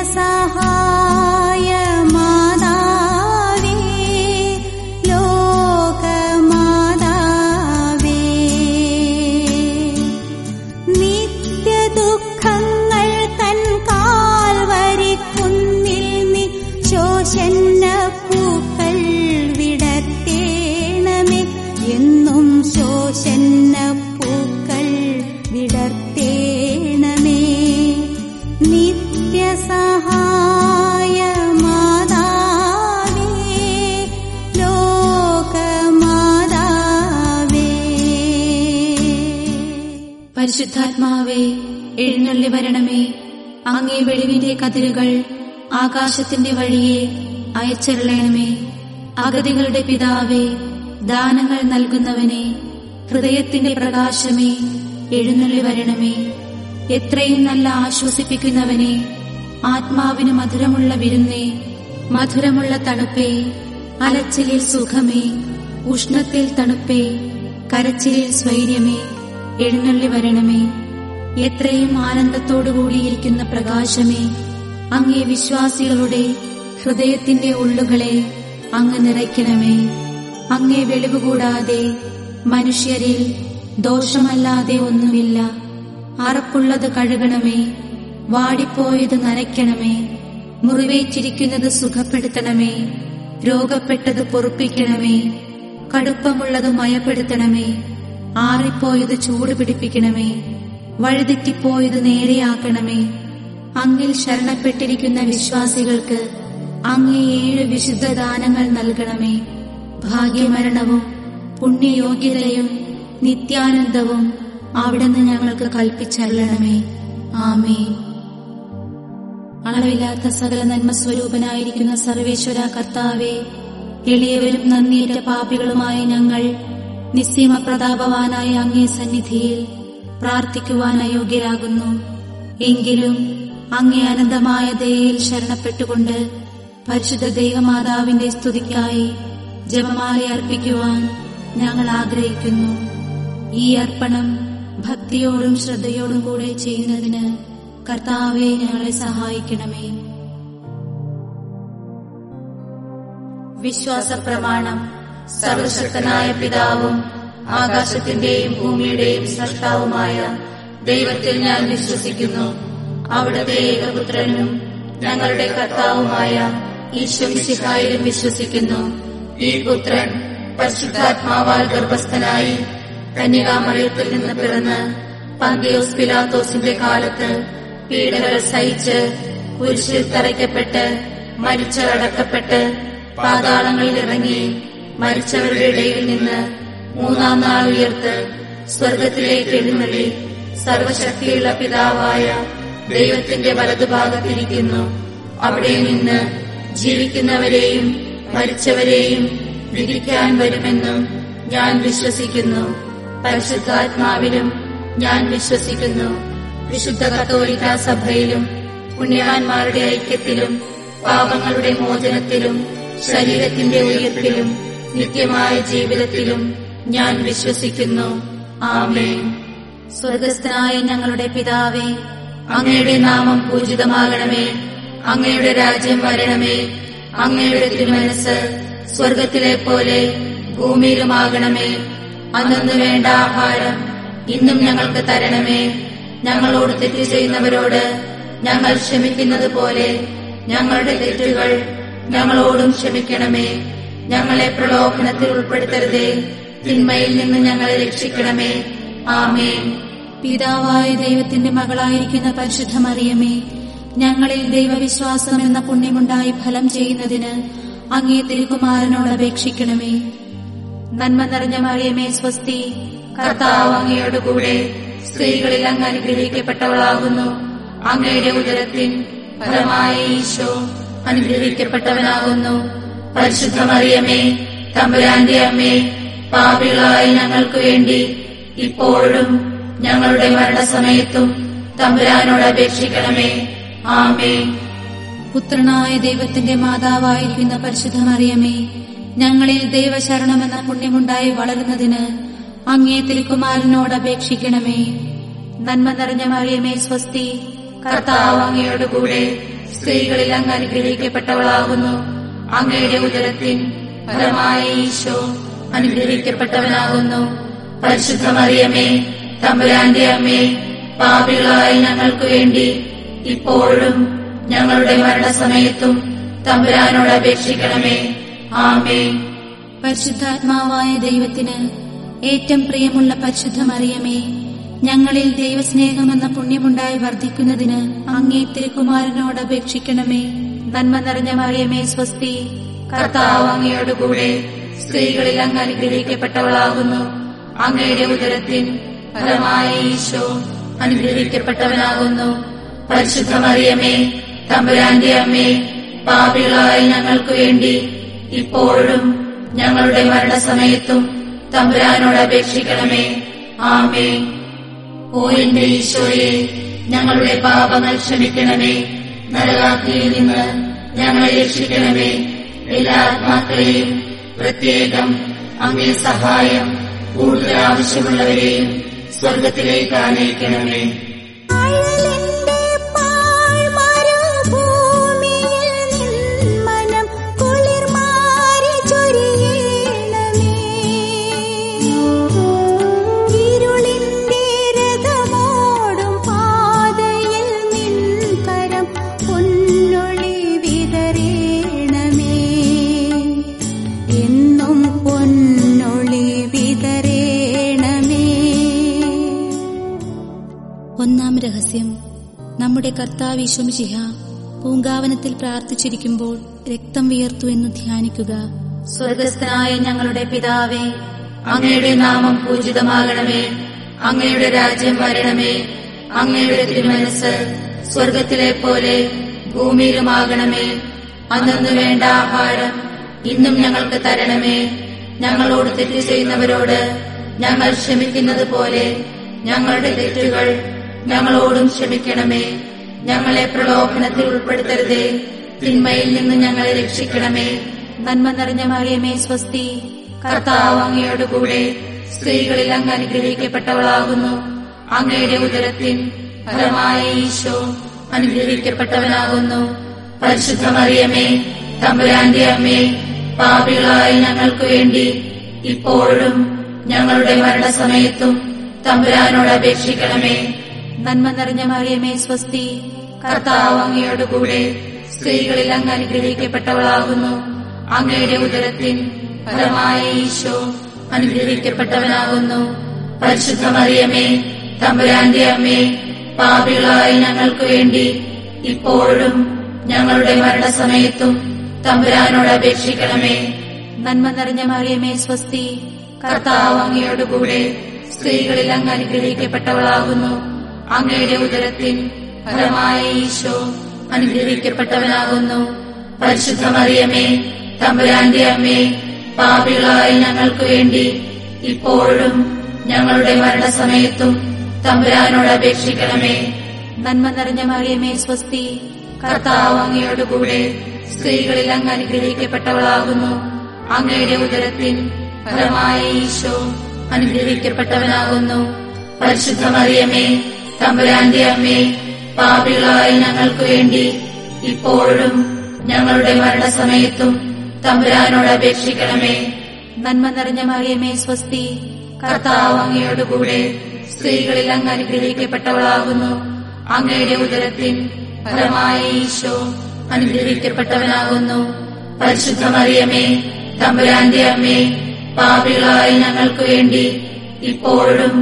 ऐसा പരിശുദ്ധാത്മാവേ എഴുന്നള്ളി വരണമേ. അങ്ങേ വെളിവിന്റെ കതിരുകൾ ആകാശത്തിന്റെ വഴിയെ അയച്ചെറിയണമേ അഗതികളുടെ പിതാവേ ദാനങ്ങൾ നൽകുന്നവനെ ഹൃദയത്തിന്റെ പ്രകാശമേ എഴുന്നള്ളി വരണമേ. എത്രയും നല്ല ആശ്വസിപ്പിക്കുന്നവനെ ആത്മാവിന് മധുരമുള്ള വിരുന്നേ മധുരമുള്ള തണുപ്പേ അലച്ചിലിൽ സുഖമേ ഉഷ്ണത്തിൽ തണുപ്പേ കരച്ചിലിൽ സ്വൈര്യമേ. എഴുന്നള്ളി വരണമേ. എത്രയും ആനന്ദത്തോടു കൂടിയിരിക്കുന്ന പ്രകാശമേ അങ്ങേ വിശ്വാസികളുടെ ഹൃദയത്തിന്റെ ഉള്ളുകളെ അങ്ങ് നിറയ്ക്കണമേ. അങ്ങേ വെളിവ് കൂടാതെ മനുഷ്യരിൽ ദോഷമല്ലാതെ ഒന്നുമില്ല. അറപ്പുള്ളത് കഴുകണമേ വാടിപ്പോയത് നനയ്ക്കണമേ. മുറിവേറ്റിരിക്കുന്നത് സുഖപ്പെടുത്തണമേ രോഗപ്പെട്ടത് പൊറുപ്പിക്കണമേ കടുപ്പമുള്ളത് മയപ്പെടുത്തണമേ. ആറിപ്പോയത് ചൂട് പിടിപ്പിക്കണമേ. വഴുതെറ്റിപ്പോയത് നേരെയാക്കണമേ. അങ്ങിൽ ശരണപ്പെട്ടിരിക്കുന്ന വിശ്വാസികൾക്ക് അങ്ങേ ഏഴ് വിശുദ്ധ ദാനങ്ങൾ നൽകണമേ. ഭാഗ്യമരണവും പുണ്യയോഗ്യതയും നിത്യാനന്ദവും അവിടുന്ന് ഞങ്ങൾക്ക് കൽപ്പിച്ചല്ലണമേ ആമേ അളവില്ലാത്ത സകല നന്മ സ്വരൂപനായിരിക്കുന്ന സർവേശ്വര കർത്താവെ എളിയവരും നന്ദിയേറ്റ പാപികളുമായ ഞങ്ങൾ നിസ്സീമ പ്രതാപവാനായ അങ്ങേ സന്നിധിയിൽ പ്രാർത്ഥിക്കുവാൻ അയോഗ്യരാകുന്നു. എങ്കിലും അങ്ങേ അനന്തമായ ദയയിൽ ശരണപ്പെട്ടുകൊണ്ട് പരിശുദ്ധ ദൈവമാതാവിന്റെ സ്തുതിക്കായി ജപമാല അർപ്പിക്കുവാൻ ഞങ്ങൾ ആഗ്രഹിക്കുന്നു. ഈ അർപ്പണം ഭക്തിയോടും ശ്രദ്ധയോടും കൂടെ ചെയ്യുന്നതിന് കർത്താവെ ഞങ്ങളെ സഹായിക്കണമേ. വിശ്വാസ പ്രമാണം സർവശക്തനായ പിതാവും ആകാശത്തിന്റെയും ഭൂമിയുടെയും സൃഷ്ടാവുമായ ദൈവത്തിൽ ഞാൻ വിശ്വസിക്കുന്നു. അവിടുത്തെ ഏകപുത്രനും ഞങ്ങളുടെ കർത്താവുമായ ഈശ്വമിശിഹായിലും വിശ്വസിക്കുന്നു. ഈ പുത്രൻ പരിശുദ്ധാത്മാവാൽ ഗർഭസ്ഥനായി കന്യകാമറിയത്തിൽ നിന്ന് പിറന്ന് പന്തിയോസ് പിലാത്തോസിന്റെ കാലത്ത് പീഡകൾ സഹിച്ച് കുരിശിൽ തറയ്ക്കപ്പെട്ട് മരിച്ചടക്കപ്പെട്ട് പാതാളങ്ങളിൽ ഇറങ്ങി മരിച്ചവരുടെ ഇടയിൽ നിന്ന് മൂന്നാം നാൾ ഉയർത്ത് സ്വർഗത്തിലേക്ക് എഴുന്നള്ളി. സർവശക്തിയുള്ള പിതാവായ ദൈവത്തിന്റെ വലതുഭാഗത്തിരിക്കുന്നു. അവിടെ നിന്ന് ജീവിക്കുന്നവരെയും മരിച്ചവരെയും വിധിക്കാൻ വരുമെന്നും ഞാൻ വിശ്വസിക്കുന്നു. പരിശുദ്ധാത്മാവിലും ഞാൻ വിശ്വസിക്കുന്നു. വിശുദ്ധ കത്തോലിക്ക സഭയിലും പുണ്യവാന്മാരുടെ ഐക്യത്തിലും പാപങ്ങളുടെ മോചനത്തിലും ശരീരത്തിന്റെ ഉയർപ്പിലും നിത്യമായ ജീവിതത്തിലും ഞാൻ വിശ്വസിക്കുന്നു. ആമേൻ. സ്വർഗസ്ഥനായ ഞങ്ങളുടെ പിതാവേ അങ്ങയുടെ നാമം പൂജിതമാകണമേ. അങ്ങയുടെ രാജ്യം വരണമേ. അങ്ങയുടെ തിരുമനസ് സ്വർഗത്തിലെ പോലെ ഭൂമിയിലുമാകണമേ. അന്നു വേണ്ട ആഹാരം ഇന്നും ഞങ്ങൾക്ക് തരണമേ. ഞങ്ങളോട് തെറ്റ് ചെയ്യുന്നവരോട് ഞങ്ങൾ ക്ഷമിക്കുന്നത് പോലെ ഞങ്ങളുടെ തെറ്റുകൾ ഞങ്ങളോടും ക്ഷമിക്കണമേ. ഞങ്ങളെ പ്രലോഭനത്തിൽ ഉൾപ്പെടുത്തരുതേ. തിന്മയിൽ നിന്ന് ഞങ്ങളെ രക്ഷിക്കണമേ. ആമേൻ. പിതാവായ ദൈവത്തിന്റെ മകളായിരിക്കുന്ന പരിശുദ്ധ മറിയമേ ഞങ്ങളിൽ ദൈവവിശ്വാസം എന്ന പുണ്യമുണ്ടായി ഫലം ചെയ്യുന്നതിന് അങ്ങേ തിരുക്കുമാരനോട് അപേക്ഷിക്കണമേ. നന്മ നിറഞ്ഞ മറിയമേ സ്വസ്തി കർത്താവ് അങ്ങയോട് കൂടെ സ്ത്രീകളിൽ അങ്ങ് അനുഗ്രഹിക്കപ്പെട്ടവളാകുന്നു. അങ്ങയുടെ ഉദരത്തിൻ ഫലമായ ഈശോ അനുഗ്രഹിക്കപ്പെട്ടവനാകുന്നു. പരിശുദ്ധ മറിയമേ തമ്പുരാന്റെ അമ്മേ പാപികളായ ഞങ്ങൾക്ക് വേണ്ടി ഇപ്പോഴും ഞങ്ങളുടെ മരണസമയത്തും തമ്പുരാനോട് അപേക്ഷിക്കണമേ. ആമേ പുത്രനായ ദൈവത്തിന്റെ മാതാവായിരിക്കുന്ന പരിശുദ്ധ മറിയമേ ഞങ്ങളിൽ ദൈവശരണമെന്ന പുണ്യമുണ്ടായി വളരുന്നതിന് അങ്ങേ തിരുക്കുമാരനോട് അപേക്ഷിക്കണമേ. നന്മ നിറഞ്ഞ മറിയമേ സ്വസ്തി കർത്താവ് അങ്ങയോട് കൂടെ സ്ത്രീകളിൽ അങ്ങ് അനുഗ്രഹിക്കപ്പെട്ടവളാകുന്നു. അങ്ങയുടെ ഉദരത്തിൻ ഫലമായ ഈശോ അനുഗ്രഹിക്കപ്പെട്ടവനാകുന്നു. പരിശുദ്ധ മറിയമേ തമ്പുരാന്റെ അമ്മേ പാപികളായ ഞങ്ങൾക്ക് വേണ്ടി ഇപ്പോഴും ഞങ്ങളുടെ മരണസമയത്തും തമ്പുരാനോട് അപേക്ഷിക്കണമേ. ആമേ പരിശുദ്ധാത്മാവായ ദൈവത്തിന് ഏറ്റവും പ്രിയമുള്ള പരിശുദ്ധ മറിയമേ ഞങ്ങളിൽ ദൈവസ്നേഹമെന്ന പുണ്യമുണ്ടായി വർദ്ധിക്കുന്നതിന് അങ്ങേ തിരുക്കുമാരനോട് അപേക്ഷിക്കണമേ. നന്മ നിറഞ്ഞ മറിയമേ സ്വസ്തി. കർത്താവ് അങ്ങയോടുകൂടെ സ്ത്രീകളിൽ അങ്ങ് അനുഗ്രഹിക്കപ്പെട്ടവളാകുന്നു. അങ്ങയുടെ ഉദരത്തിൻ ഫലമായ ഈശോ അനുഗ്രഹിക്കപ്പെട്ടവനാകുന്നു. പരിശുദ്ധ മറിയമേ തമ്പുരാന്റെ അമ്മേ പാപികളായ ഞങ്ങൾക്ക് വേണ്ടി ഇപ്പോഴും ഞങ്ങളുടെ മരണസമയത്തും തമ്പുരാനോട് അപേക്ഷിക്കണമേ. ആമേ ഓ എന്റെ ഈശോയെ ഞങ്ങളുടെ പാപങ്ങൾ ക്ഷമിക്കണമേ. നരകാഗ്നിയിൽ നിന്ന് ഞങ്ങളെ രക്ഷിക്കണമേ. എല്ലാ ആത്മാക്കളെയും പ്രത്യേകം അങ്ങേ സഹായം കൂടുതൽ ആവശ്യമുള്ളവരെയും സ്വർഗത്തിലേക്ക് ആനയിക്കണമേ. രഹസ്യം. നമ്മുടെ കർത്താവ് ഈശ്വമിശിഹ പൂങ്കാവനത്തിൽ പ്രാർത്ഥിച്ചിരിക്കുമ്പോൾ രക്തം വിയർത്തു എന്ന് ധ്യാനിക്കുക. സ്വർഗസ്ഥനായ ഞങ്ങളുടെ പിതാവേ അങ്ങയുടെ നാമം പൂജിതമാകണമേ. അങ്ങയുടെ രാജ്യം വരണമേ. അങ്ങയുടെ തിരുമനസ് സ്വർഗത്തിലെ പോലെ ഭൂമിയിലുമാകണമേ. അന്നു വേണ്ട ആഹാരം ഇന്നും ഞങ്ങൾക്ക് തരണമേ. ഞങ്ങളോട് തെറ്റ് ചെയ്യുന്നവരോട് ഞങ്ങൾ ക്ഷമിക്കുന്നത് പോലെ ഞങ്ങളുടെ തെറ്റുകൾ ഞങ്ങളോടും ക്ഷമിക്കണമേ. ഞങ്ങളെ പ്രലോഭനത്തിൽ ഉൾപ്പെടുത്തരുതേ. തിന്മയിൽ നിന്ന് ഞങ്ങളെ രക്ഷിക്കണമേ. നന്മ നിറഞ്ഞ മറിയമേ സ്വസ്തി. കർത്താവ് അങ്ങയോടുകൂടെ സ്ത്രീകളിൽ അങ്ങ് അനുഗ്രഹിക്കപ്പെട്ടവളാകുന്നു. അങ്ങയുടെ ഉദരത്തിൻ ഫലമായ ഈശോ അനുഗ്രഹിക്കപ്പെട്ടവനാകുന്നു. പരിശുദ്ധ മറിയമേ തമ്പുരാന്റെ അമ്മേ പാപികളായ ഞങ്ങൾക്ക് വേണ്ടി ഇപ്പോഴും ഞങ്ങളുടെ മരണസമയത്തും തമ്പുരാനോട് അപേക്ഷിക്കണമേ. നന്മ നിറഞ്ഞ മറിയമേ സ്വസ്തി. കർത്താവ് അങ്ങയോടുകൂടെ സ്ത്രീകളിൽ അങ്ങ് അനുഗ്രഹിക്കപ്പെട്ടവളാകുന്നു. അങ്ങയുടെ ഉദരത്തിൻ ഫലമായ ഈശോ അനുഗ്രഹിക്കപ്പെട്ടവനാകുന്നു. പരിശുദ്ധ മറിയമേ തമ്പുരാന്റെ അമ്മേ പാപികളായ ഞങ്ങൾക്ക് വേണ്ടി ഇപ്പോഴും ഞങ്ങളുടെ മരണസമയത്തും തമ്പുരാനോട് അപേക്ഷിക്കണമേ. നന്മ നിറഞ്ഞ മറിയമേ സ്വസ്തി. കർത്താവ് അങ്ങയോടുകൂടെ സ്ത്രീകളിൽ അങ്ങ് അനുഗ്രഹിക്കപ്പെട്ടവളാകുന്നു. അങ്ങയുടെ ഉദരത്തിൽ ഫലമായ ഈശോ അനുഗ്രഹിക്കപ്പെട്ടവനാകുന്നു. പരിശുദ്ധ മറിയമേ തമ്പുരാന്റെ അമ്മേ പാപികളായ ഞങ്ങൾക്ക് വേണ്ടി ഇപ്പോഴും ഞങ്ങളുടെ മരണസമയത്തും തമ്പുരാനോട് അപേക്ഷിക്കണമേ. നന്മ നിറഞ്ഞ മറിയമേ സ്വസ്തി കർത്താവ് അങ്ങയോടുകൂടെ സ്ത്രീകളിൽ അങ്ങ് അനുഗ്രഹിക്കപ്പെട്ടവളാകുന്നു. അങ്ങയുടെ ഉദരത്തിൽ ഫലമായ ഈശോ അനുഗ്രഹിക്കപ്പെട്ടവനാകുന്നു. പരിശുദ്ധ മറിയമേ തമ്പുരാന്റെ അമ്മേ പാപികളായ ഞങ്ങൾക്ക് വേണ്ടി ഇപ്പോഴും ഞങ്ങളുടെ മരണസമയത്തും തമ്പുരാനോട് അപേക്ഷിക്കണമേ. നന്മ നിറഞ്ഞ മറിയമേ സ്വസ്തി. കർത്താവ് സ്ത്രീകളിൽ അങ്ങ് അനുഗ്രഹിക്കപ്പെട്ടവളാകുന്നു. അങ്ങയുടെ ഉദരത്തിൽ ഫലമായ ഈശോ അനുഗ്രഹിക്കപ്പെട്ടവനാകുന്നു. പരിശുദ്ധ മറിയമേ തമ്പുരാന്റെ അമ്മേ പാപികളായ ഞങ്ങൾക്ക് വേണ്ടി ഇപ്പോഴും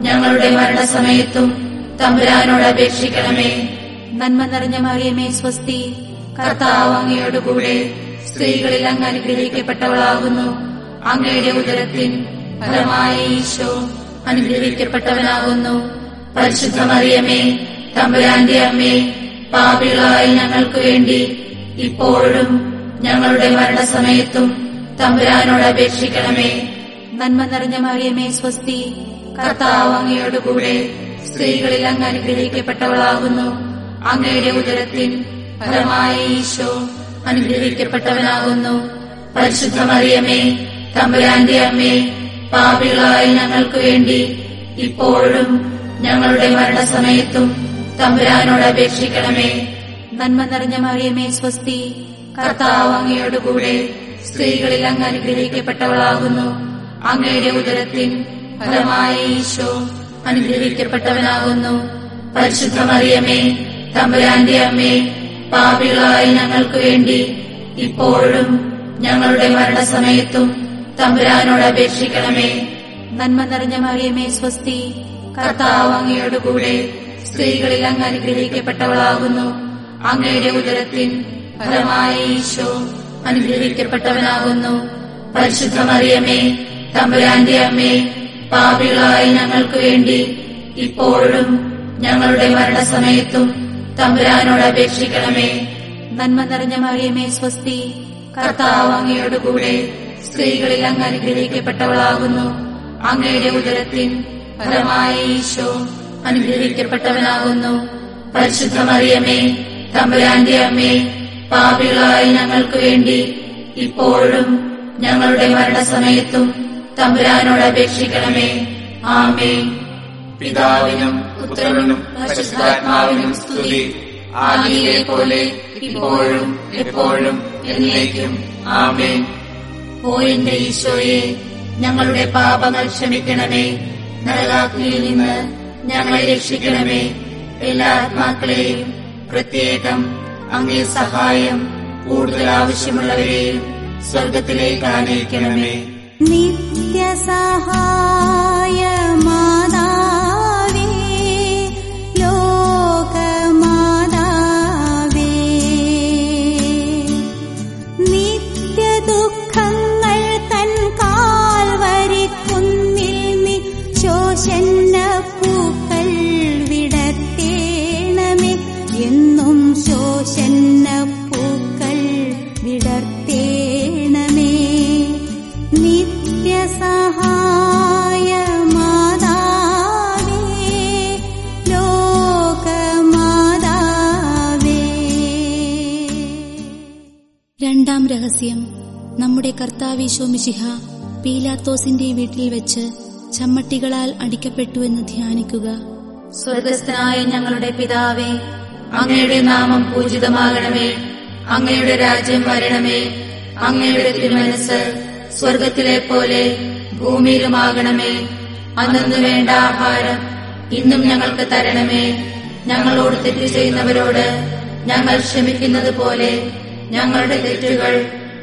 ഞങ്ങളുടെ മരണസമയത്തും തമ്പുരാനോട് അപേക്ഷിക്കണമേ നന്മ നിറഞ്ഞ മറിയമേ സ്വസ്തി. കർത്താവ് അങ്ങയോടുകൂടെ സ്ത്രീകളിൽ അങ്ങ് അനുഗ്രഹിക്കപ്പെട്ടവളാകുന്നു. അങ്ങയുടെ ഉദരത്തിൻ ഫലമായ ഈശോ അനുഗ്രഹിക്കപ്പെട്ടവനാകുന്നു. പരിശുദ്ധ മറിയമേ തമ്പുരാന്റെ അമ്മേ പാപികളായ ഞങ്ങൾക്ക് വേണ്ടി ഇപ്പോഴും ഞങ്ങളുടെ മരണസമയത്തും തമ്പുരാനോട് അപേക്ഷിക്കണമേ. നന്മ നിറഞ്ഞ മറിയമേ സ്വസ്തി. കർത്താവ് അങ്ങയോടുകൂടെ സ്ത്രീകളിൽ അങ്ങ് അനുഗ്രഹിക്കപ്പെട്ടവളാകുന്നു. അങ്ങയുടെ ഉദരത്തിൽ ഫലമായ ഈശോ അനുഗ്രഹിക്കപ്പെട്ടവനാകുന്നു. പരിശുദ്ധമറിയമേ തമ്പുരാന്റെ അമ്മേ പാപികളായ ഞങ്ങൾക്ക് വേണ്ടി ഇപ്പോഴും ഞങ്ങളുടെ മരണസമയത്തും തമ്പുരാനോട് അപേക്ഷിക്കണമേ. നന്മ നിറഞ്ഞ മറിയമേ സ്വസ്തി. കർത്താവ് അങ്ങയോടുകൂടെ സ്ത്രീകളിൽ അങ്ങ് അനുഗ്രഹിക്കപ്പെട്ടവളാകുന്നു. അങ്ങയുടെ ഉദരത്തിൻ ഫലമായ ഈശോ അനുഗ്രഹിക്കപ്പെട്ടവനാകുന്നു. പരിശുദ്ധമറിയമേ തമ്പുരാന്റെ അമ്മേ പാപികളായ ഞങ്ങൾക്ക് വേണ്ടി ഇപ്പോഴും ഞങ്ങളുടെ മരണസമയത്തും തമ്പുരാനോട് അപേക്ഷിക്കണമേ. നന്മ നിറഞ്ഞ മറിയമേ സ്വസ്തി. കർത്താവ് അങ്ങയോടുകൂടെ സ്ത്രീകളിൽ അങ്ങ് അനുഗ്രഹിക്കപ്പെട്ടവളാകുന്നു. അങ്ങയുടെ ഉദരത്തിൻ ഫലമായ ഈശോ അനുഗ്രഹിക്കപ്പെട്ടവനാകുന്നു. പരിശുദ്ധമറിയമേ തമ്പുരാന്റെ അമ്മേ പാപികളായ ഞങ്ങൾക്ക് വേണ്ടി ഇപ്പോഴും ഞങ്ങളുടെ മരണസമയത്തും തമ്പുരാനോട് അപേക്ഷിക്കണമേ. നന്മ നിറഞ്ഞ മറിയമേ സ്വസ്തി. കർത്താവ് അങ്ങയോടുകൂടെ സ്ത്രീകളിൽ അങ്ങ് അനുഗ്രഹിക്കപ്പെട്ടവളാകുന്നു. അങ്ങയുടെ ഉദരത്തിൻ ഫലമായ ഈശോ അനുഗ്രഹിക്കപ്പെട്ടവനാകുന്നു. പരിശുദ്ധ മറിയമേ തമ്പുരാന്റെ അമ്മേ പാപികളായ ഞങ്ങൾക്ക് വേണ്ടി ഇപ്പോഴും ഞങ്ങളുടെ മരണസമയത്തും തമ്പുരാനോട് അപേക്ഷിക്കണമേ ആമേ പിതാവിനും പുത്രനും പരിശുദ്ധാത്മാവിനും സ്തുതി. ആദിയിലെ പോലെ ഇപ്പോഴും എപ്പോഴും എന്നേക്കും. ആമേ ഓ എന്റെ ഈശോയെ ഞങ്ങളുടെ പാപങ്ങൾ ക്ഷമിക്കണമേ. നരകാഗ്നിയിൽ നിന്ന് ഞങ്ങളെ രക്ഷിക്കണമേ. എല്ലാ ആത്മാക്കളെയും പ്രത്യേകം അങ്ങേ സഹായം കൂടുതൽ ആവശ്യമുള്ളവരെയും സ്വർഗത്തിലേക്ക് ആനയിക്കണമേ. नित्यसहायमा രഹസ്യം. നമ്മുടെ കർത്താവീശോ മിശിഹ പീലാത്തോസിന്റെ വീട്ടിൽ വെച്ച് ചമ്മട്ടികളാൽ അടിക്കപ്പെട്ടുവെന്ന് ധ്യാനിക്കുക. സ്വർഗസ്ഥനായ ഞങ്ങളുടെ പിതാവേ അങ്ങയുടെ നാമം പൂജിതമാകണമേ അങ്ങയുടെ രാജ്യം വരണമേ അങ്ങയുടെ തിരുമനസ് സ്വർഗത്തിലെ പോലെ ഭൂമിയിലുമാകണമേ. അന്നു വേണ്ട ആഹാരം ഇന്നും ഞങ്ങൾക്ക് തരണമേ. ഞങ്ങളോട് തെറ്റ് ചെയ്യുന്നവരോട് ഞങ്ങൾ ക്ഷമിക്കുന്നത് പോലെ ഞങ്ങളുടെ തെറ്റുകൾ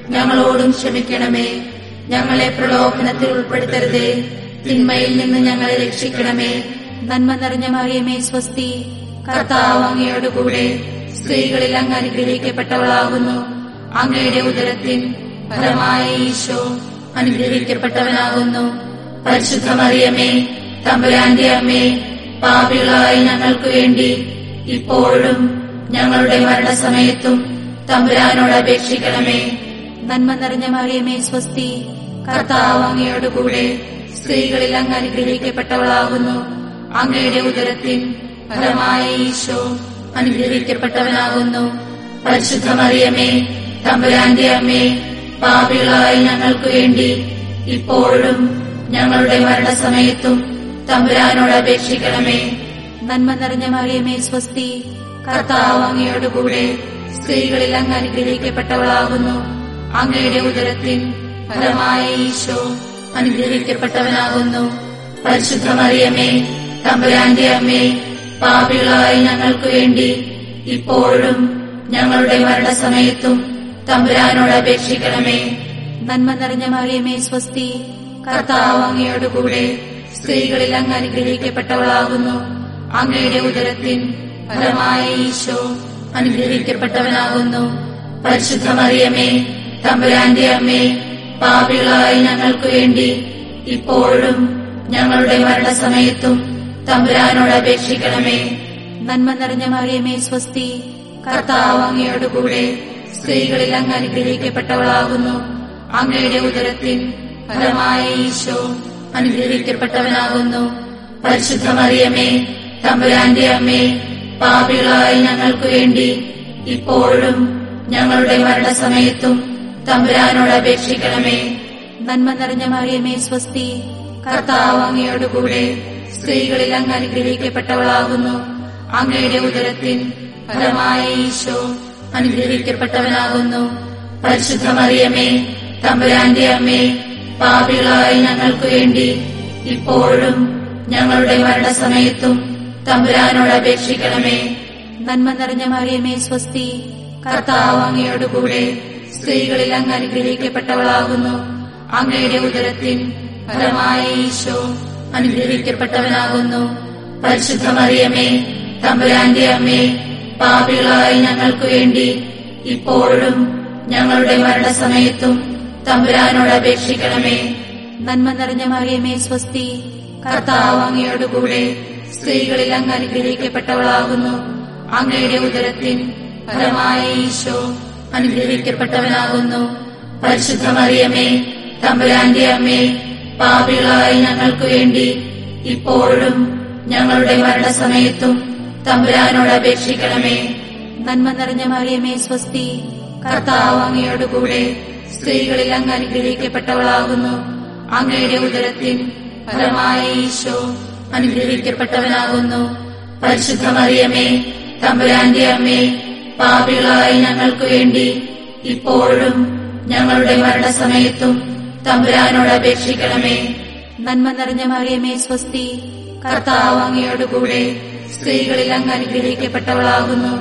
ഞങ്ങളോടും ക്ഷമിക്കണമേ. ഞങ്ങളെ പ്രലോഭനത്തിൽ ഉൾപ്പെടുത്തരുതേ. തിന്മയിൽ നിന്ന് ഞങ്ങളെ രക്ഷിക്കണമേ. നന്മ നിറഞ്ഞ മറിയമേ സ്വസ്തി. കർത്താവ് അങ്ങയോടുകൂടെ സ്ത്രീകളിൽ അങ്ങ് അനുഗ്രഹിക്കപ്പെട്ടവളാകുന്നു. അങ്ങയുടെ ഉദരത്തിൽ ഫലമായ ഈശോ അനുഗ്രഹിക്കപ്പെട്ടവനാകുന്നു. പരിശുദ്ധ മറിയമേ തമ്പുരാന്റെ അമ്മേ പാപികളായ ഞങ്ങൾക്ക് വേണ്ടി ഇപ്പോഴും ഞങ്ങളുടെ മരണസമയത്തും തമ്പുരാനോട് അപേക്ഷിക്കണമേ. നന്മ നിറഞ്ഞ മറിയമേ സ്വസ്തി. കർത്താവ് അങ്ങയോടുകൂടെ സ്ത്രീകളിൽ അങ്ങ് അനുഗ്രഹിക്കപ്പെട്ടവളാകുന്നു. അങ്ങയുടെ ഉദരത്തിൽ ഫലമായ ഈശോ അനുഗ്രഹിക്കപ്പെട്ടവനാകുന്നു. പരിശുദ്ധ മറിയമേ തമ്പുരാന്റെ അമ്മേ പാപികളായ ഞങ്ങൾക്ക് വേണ്ടി ഇപ്പോഴും ഞങ്ങളുടെ മരണസമയത്തും തമ്പുരാനോട് അപേക്ഷിക്കണമേ. നന്മ നിറഞ്ഞ മറിയമേ സ്വസ്തി. കർത്താവ് അങ്ങയോടുകൂടെ സ്ത്രീകളിൽ അങ്ങ് അനുഗ്രഹിക്കപ്പെട്ടവളാകുന്നു. അങ്ങയുടെ ഉദരത്തിൻ ഫലമായ ഈശോ അനുഗ്രഹിക്കപ്പെട്ടവനാകുന്നു. പരിശുദ്ധമറിയമേ തമ്പുരാന്റെ അമ്മേ പാപികളായ ഞങ്ങൾക്ക് വേണ്ടി ഇപ്പോഴും ഞങ്ങളുടെ മരണസമയത്തും തമ്പുരാനോട് അപേക്ഷിക്കണമേ. നന്മ നിറഞ്ഞ മറിയമേ സ്വസ്തി കർത്താവ് അങ്ങയോടുകൂടെ സ്ത്രീകളിൽ അങ്ങ് അനുഗ്രഹിക്കപ്പെട്ടവളാകുന്നു. അങ്ങയുടെ ഉദരത്തിൻ ഫലമായ ഈശോ അനുഗ്രഹിക്കപ്പെട്ടവനാകുന്നു. പരിശുദ്ധ മറിയമേ തമ്പുരാന്റെ അമ്മേ പാപികളായ ഞങ്ങൾക്ക് വേണ്ടി ഇപ്പോഴും ഞങ്ങളുടെ മരണസമയത്തും തമ്പുരാനോട് അപേക്ഷിക്കണമേ. നന്മ നിറഞ്ഞ മറിയമേ സ്വസ്തി. കർത്താവ് അങ്ങയോടുകൂടെ സ്ത്രീകളിൽ അങ്ങ് അനുഗ്രഹിക്കപ്പെട്ടവളാകുന്നു. അങ്ങയുടെ ഉദരത്തിൽ ഫലമായ ഈശോ അനുഗ്രഹിക്കപ്പെട്ടവനാകുന്നു. പരിശുദ്ധ മറിയമേ തമ്പുരാന്റെ അമ്മേ പാപികളായ ഞങ്ങൾക്ക് വേണ്ടി ഇപ്പോഴും ഞങ്ങളുടെ മരണസമയത്തും തമ്പുരാനോട് അപേക്ഷിക്കണമേ. നന്മ നിറഞ്ഞ മറിയമേ സ്വസ്തി. കർത്താവ് സ്ത്രീകളിൽ അങ്ങ് അനുഗ്രഹിക്കപ്പെട്ടവളാകുന്നു. അങ്ങയുടെ ഉദരത്തിൽ ഫലമായ ഈശോ അനുഗ്രഹിക്കപ്പെട്ടവനാകുന്നു. പരിശുദ്ധ മറിയമേ തമ്പുരാന്റെ അമ്മേ പാപികളായ ഞങ്ങൾക്ക് വേണ്ടി ഇപ്പോഴും ഞങ്ങളുടെ മരണസമയത്തും തമ്പുരാനോട് അപേക്ഷിക്കണമേ. നന്മ നിറഞ്ഞ മറിയമേ സ്വസ്തി. കർത്താവ് അങ്ങയോടുകൂടെ സ്ത്രീകളിൽ അങ്ങ് അനുഗ്രഹിക്കപ്പെട്ടവളാകുന്നു. അങ്ങയുടെ ഉദരത്തിൽ ഫലമായ ഈശോ അനുഗ്രഹിക്കപ്പെട്ടവനാകുന്നു. പരിശുദ്ധ മറിയമേ തമ്പുരാന്റെ അമ്മേ പാപികളായ ഞങ്ങൾക്ക് വേണ്ടി ഇപ്പോഴും ഞങ്ങളുടെ മരണസമയത്തും തമ്പുരാനോട് അപേക്ഷിക്കണമേ. നന്മ നിറഞ്ഞ മറിയമേ സ്വസ്തി. കർത്താവ് അങ്ങയോടുകൂടെ സ്ത്രീകളിൽ അങ്ങ് അനുഗ്രഹിക്കപ്പെട്ടവളാകുന്നു. അങ്ങയുടെ ഉദരത്തിൽ ഫലമായ ഈശോ അനുഗ്രഹിക്കപ്പെട്ടവനാകുന്നു. പരിശുദ്ധമറിയമേ തമ്പുരാന്റെ അമ്മേ പാപികളായ ഞങ്ങൾക്ക് വേണ്ടി ഇപ്പോഴും ഞങ്ങളുടെ മരണസമയത്തും തമ്പുരാനോട് അപേക്ഷിക്കണമേ. നന്മ നിറഞ്ഞ മറിയമേ സ്വസ്തി. കർത്താവ് അങ്ങയോടുകൂടെ സ്ത്രീകളിൽ അങ്ങ് അനുഗ്രഹിക്കപ്പെട്ടവളാകുന്നു. അങ്ങയുടെ ഉദരത്തിൽ ഫലമായ ഈശോ അനുഗ്രഹിക്കപ്പെട്ടവനാകുന്നു. പരിശുദ്ധ മറിയമേ തമ്പുരാന്റെ അമ്മേ പാപികളായ ഞങ്ങൾക്ക് വേണ്ടി ഇപ്പോഴും ഞങ്ങളുടെ മരണസമയത്തും തമ്പുരാനോട് അപേക്ഷിക്കണമേ. നന്മ നിറഞ്ഞ മറിയമേ സ്വസ്തി. കർത്താവ് അങ്ങയോടുകൂടെ സ്ത്രീകളിൽ അങ്ങ് അനുഗ്രഹിക്കപ്പെട്ടവളാകുന്നു.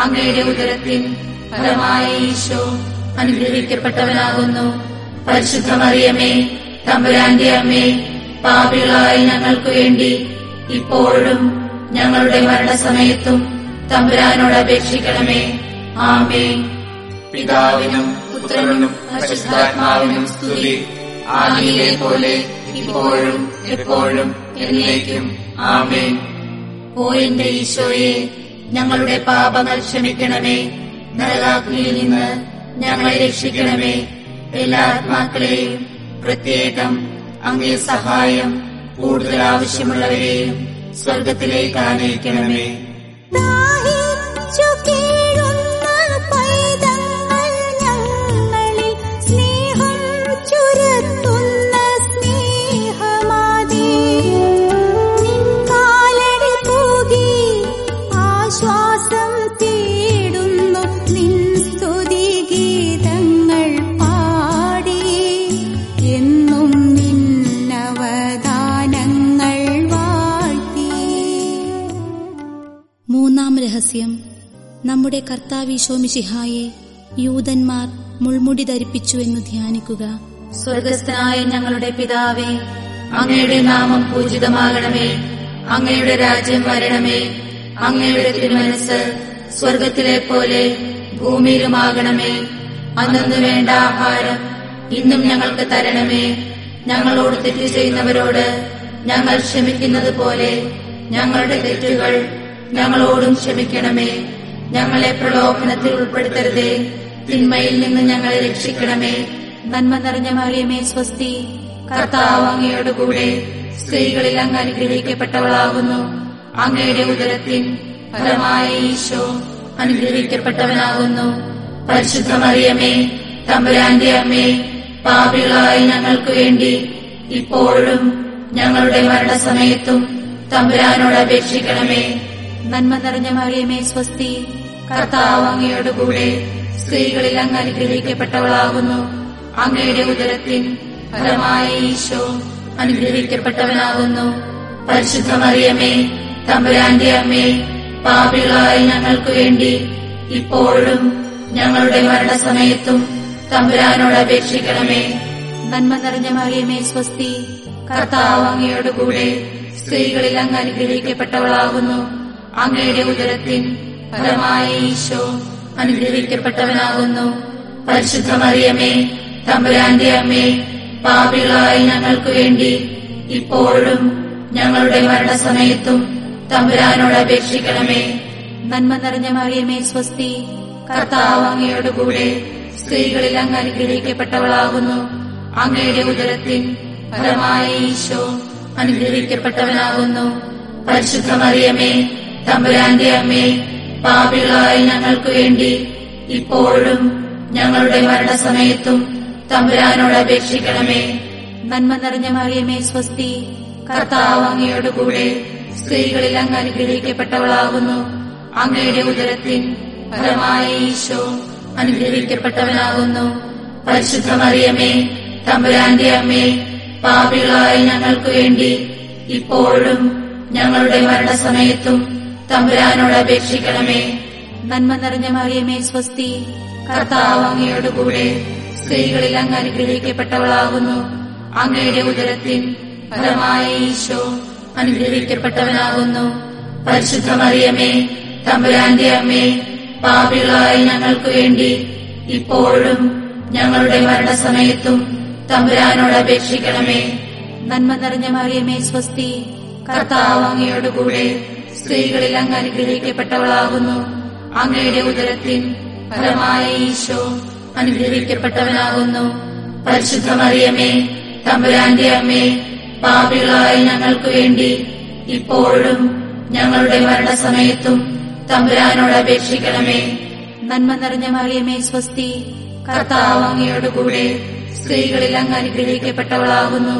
അങ്ങയുടെ ഉദരത്തിൽ ഫലമായ ഈശോ അനുഗ്രഹിക്കപ്പെട്ടവനാകുന്നു. പരിശുദ്ധ മറിയമേ തമ്പുരാന്റെ അമ്മേ പാപികളായ ഞങ്ങൾക്ക് വേണ്ടി ഇപ്പോഴും ഞങ്ങളുടെ മരണസമയത്തും തമ്പുരാനോട് അപേക്ഷിക്കണമേ ആമേ പിതാവിനും പുത്രനും പരിശുദ്ധാത്മാവിനും സ്തുതി. ആദിയിലെ പോലെ ഇപ്പോഴും എപ്പോഴും എന്നേക്കും. ആമേ ഓ എന്റെ ഈശോയെ ഞങ്ങളുടെ പാപങ്ങൾ ക്ഷമിക്കണമേ. നരകാഗ്നിയിൽ നിന്ന് ഞങ്ങളെ രക്ഷിക്കണമേ. എല്ലാ ആത്മാക്കളെയും പ്രത്യേകം അങ്ങേ സഹായം കൂടുതൽ ആവശ്യമുള്ളവരെയും സ്വർഗത്തിലേക്ക് ആനയിക്കണമേ. 大 രഹസ്യം. നമ്മുടെ കർത്താവിശോമിഷിഹായെ യൂതന്മാർ മുൾമുടി ധരിപ്പിച്ചു എന്ന് ധ്യാനിക്കുക. സ്വർഗസ്ഥനായ ഞങ്ങളുടെ പിതാവേ അങ്ങയുടെ നാമം പൂജിതമാകണമേ. അങ്ങയുടെ രാജ്യം വരണമേ. അങ്ങയുടെ തിരുമനസ് സ്വർഗത്തിലെ പോലെ ഭൂമിയിലുമാകണമേ. അന്നു വേണ്ട ആഹാരം ഇന്നും ഞങ്ങൾക്ക് തരണമേ. ഞങ്ങളോട് തെറ്റ് ചെയ്യുന്നവരോട് ഞങ്ങൾ ക്ഷമിക്കുന്നത് പോലെ ഞങ്ങളുടെ തെറ്റുകൾ ഞങ്ങളോടും ക്ഷമിക്കണമേ. ഞങ്ങളെ പ്രലോഭനത്തിൽ ഉൾപ്പെടുത്തരുതേ. തിന്മയിൽ നിന്ന് ഞങ്ങളെ രക്ഷിക്കണമേ. നന്മ നിറഞ്ഞ മറിയമേ സ്വസ്തി. കർത്താവ് അങ്ങയോടുകൂടെ സ്ത്രീകളിൽ അങ്ങ് അനുഗ്രഹിക്കപ്പെട്ടവളാകുന്നു. അങ്ങയുടെ ഉദരത്തിൻ ഫലമായ ഈശോ അനുഗ്രഹിക്കപ്പെട്ടവനാകുന്നു. പരിശുദ്ധ മറിയമേ തമ്പുരാന്റെ അമ്മേ പാപികളായ ഞങ്ങൾക്ക് വേണ്ടി ഇപ്പോഴും ഞങ്ങളുടെ മരണസമയത്തും തമ്പുരാനോട് അപേക്ഷിക്കണമേ. നന്മ നിറഞ്ഞ മറിയമേ സ്വസ്തി. കർത്താവ് അങ്ങയോടുകൂടെ സ്ത്രീകളിൽ അങ്ങ് അനുഗ്രഹിക്കപ്പെട്ടവളാകുന്നു. അങ്ങയുടെ ഉദരത്തിൻ ഫലമായ ഈശോ അനുഗ്രഹിക്കപ്പെട്ടവനാകുന്നു. പരിശുദ്ധ മറിയമേ തമ്പുരാന്റെ അമ്മേ പാപികളായ ഞങ്ങൾക്ക് വേണ്ടി ഇപ്പോഴും ഞങ്ങളുടെ മരണസമയത്തും തമ്പുരാനോട് അപേക്ഷിക്കണമേ. നന്മ നിറഞ്ഞ മറിയമേ സ്വസ്തി. കർത്താവ് അങ്ങയോടുകൂടെ സ്ത്രീകളിൽ അങ്ങ് അനുഗ്രഹിക്കപ്പെട്ടവളാകുന്നു. അങ്ങയുടെ ഉദരത്തിൻ ഫലമായ ഈശോ അനുഗ്രഹിക്കപ്പെട്ടവനാകുന്നു. പരിശുദ്ധമറിയമേ തമ്പുരാന്റെ അമ്മേ പാപികളായ ഞങ്ങൾക്ക് വേണ്ടി ഇപ്പോഴും ഞങ്ങളുടെ മരണസമയത്തും തമ്പുരാനോട് അപേക്ഷിക്കണമേ. നന്മ നിറഞ്ഞ മറിയമേ സ്വസ്തി കർത്താവ് അങ്ങയോടുകൂടെ സ്ത്രീകളിൽ അങ്ങ് അനുഗ്രഹിക്കപ്പെട്ടവളാകുന്നു. അങ്ങയുടെ ഉദരത്തിൻ ഫലമായ ഈശോ അനുഗ്രഹിക്കപ്പെട്ടവനാകുന്നു. പരിശുദ്ധ മറിയമേ തമ്പുരാന്റെ അമ്മേ പാപികളായ ഞങ്ങൾക്ക് വേണ്ടി ഇപ്പോഴും ഞങ്ങളുടെ മരണസമയത്തും തമ്പുരാനോട് അപേക്ഷിക്കണമേ. നന്മ നിറഞ്ഞ മറിയമേ സ്വസ്തി. കർത്താവ് അങ്ങയോടുകൂടെ സ്ത്രീകളിൽ അങ്ങ് അനുഗ്രഹിക്കപ്പെട്ടവളാകുന്നു. അങ്ങയുടെ ഉദരത്തിൽ ഫലമായ ഈശോ അനുഗ്രഹിക്കപ്പെട്ടവനാകുന്നു. പരിശുദ്ധ മറിയമേ തമ്പുരാന്റെ അമ്മേ പാപികളായ ഞങ്ങൾക്ക് വേണ്ടി ഇപ്പോഴും ഞങ്ങളുടെ മരണസമയത്തും തമ്പുരാനോട് അപേക്ഷിക്കണമേ നന്മ നിറഞ്ഞ മറിയമേ സ്വസ്തി. കർത്താവ് കൂടെ സ്ത്രീകളിൽ അങ്ങ് അനുഗ്രഹിക്കപ്പെട്ടവളാകുന്നു. അങ്ങയുടെ ഉദരത്തിൽ ഫലമായ ഈശോ അനുഗ്രഹിക്കപ്പെട്ടവനാകുന്നു. പരിശുദ്ധ മറിയമേ തമ്പുരാന്റെ അമ്മേ പാപികളായ ഞങ്ങൾക്ക് വേണ്ടി ഇപ്പോഴും ഞങ്ങളുടെ മരണസമയത്തും തമ്പുരാനോട് അപേക്ഷിക്കണമേ നന്മ നിറഞ്ഞ മറിയമേ സ്വസ്തി. കർത്താവ് കൂടെ സ്ത്രീകളിൽ അങ്ങ് അനുഗ്രഹിക്കപ്പെട്ടവളാകുന്നു. അങ്ങയുടെ ഉദരത്തിൻ ഫലമായ ഈശോ അനുഗ്രഹിക്കപ്പെട്ടവനാകുന്നു. പരിശുദ്ധ മറിയമേ തമ്പുരാന്റെ അമ്മേ പാപികളായ ഞങ്ങൾക്ക് വേണ്ടി ഇപ്പോഴും ഞങ്ങളുടെ മരണസമയത്തും തമ്പുരാനോട് അപേക്ഷിക്കണമേ. നന്മ നിറഞ്ഞ മറിയമേ സ്വസ്തി കർത്താവ് കൂടെ സ്ത്രീകളിൽ അങ്ങ് അനുഗ്രഹിക്കപ്പെട്ടവളാകുന്നു.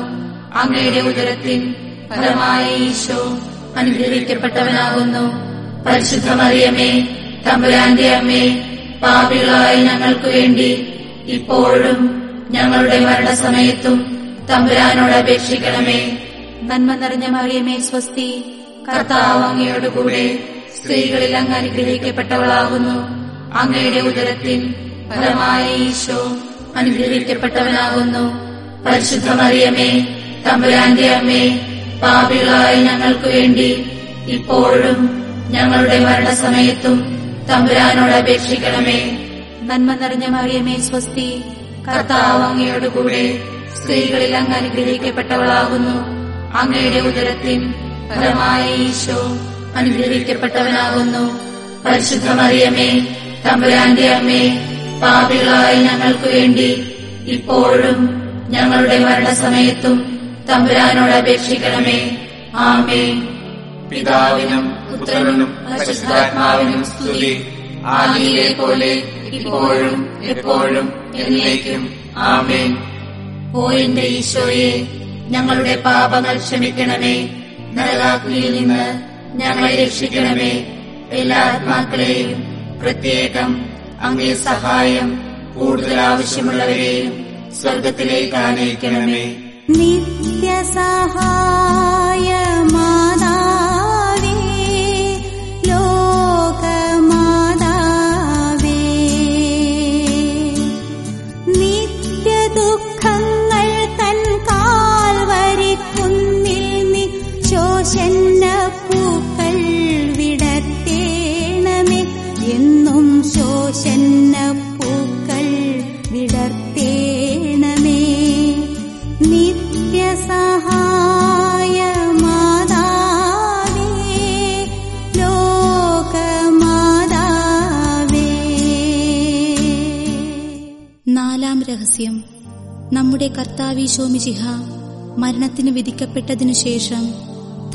അങ്ങയുടെ ഉദരത്തിൻ ഫലമായ ഈശോ അനുഗ്രഹിക്കപ്പെട്ടവനാകുന്നു. പരിശുദ്ധ മറിയമേ തമ്പുരാന്റെ അമ്മേ പാപികളായ ഞങ്ങൾക്കു വേണ്ടി ഇപ്പോഴും ഞങ്ങളുടെ മരണസമയത്തും തമ്പുരാനോട് അപേക്ഷിക്കണമേ. നന്മ നിറഞ്ഞ മറിയമേ സ്വസ്തി. കർത്താവ് അങ്ങയോട് കൂടെ സ്ത്രീകളിൽ അങ്ങ് അനുഗ്രഹിക്കപ്പെട്ടവളാകുന്നു. അങ്ങയുടെ ഉദരത്തിൽ ഫലമായ ഈശോ അനുഗ്രഹിക്കപ്പെട്ടവനാകുന്നു. പരിശുദ്ധ മറിയമേ തമ്പുരാന്റെ അമ്മേ പാപികളായ ഞങ്ങൾക്ക് വേണ്ടി ഇപ്പോഴും ഞങ്ങളുടെ മരണസമയത്തും തമ്പുരാനോട് അപേക്ഷിക്കണമേ. നന്മ നിറഞ്ഞ മറിയമേ സ്വസ്തി. കർത്താവ് കൂടെ സ്ത്രീകളിൽ അങ്ങ് അനുഗ്രഹിക്കപ്പെട്ടവളാകുന്നു. അങ്ങയുടെ ഉദരത്തിൻ ഫലമായ ഈശോ അനുഗ്രഹിക്കപ്പെട്ടവനാകുന്നു. പരിശുദ്ധ മറിയമേ തമ്പുരാന്റെ അമ്മേ പാപികളായ ഞങ്ങൾക്ക് വേണ്ടി ഇപ്പോഴും ഞങ്ങളുടെ മരണസമയത്തും തമ്പുരാനോട് അപേക്ഷിക്കണമേ ആമേ പിതാവിനും പുത്രനും പരിശുദ്ധാത്മാവിനും സ്തുതി. ആദിയിലെ പോലെ ഇപ്പോഴും എപ്പോഴും എന്നേക്കും. ആമേൻ. ഓ എന്റെ ഈശോയെ ഞങ്ങളുടെ പാപങ്ങൾ ക്ഷമിക്കണമേ. നരകാഗ്നിയിൽ നിന്ന് ഞങ്ങളെ രക്ഷിക്കണമേ. എല്ലാ ആത്മാക്കളെയും പ്രത്യേകം അങ്ങേ സഹായം കൂടുതൽ ആവശ്യമുള്ളവരെയും സ്വർഗത്തിലേക്ക് ആനയിക്കണമേ. नित्यसहायमाना। രഹസ്യം. നമ്മുടെ കർത്താവീശോമിശിഹ മരണത്തിന് വിധിക്കപ്പെട്ടതിനു ശേഷം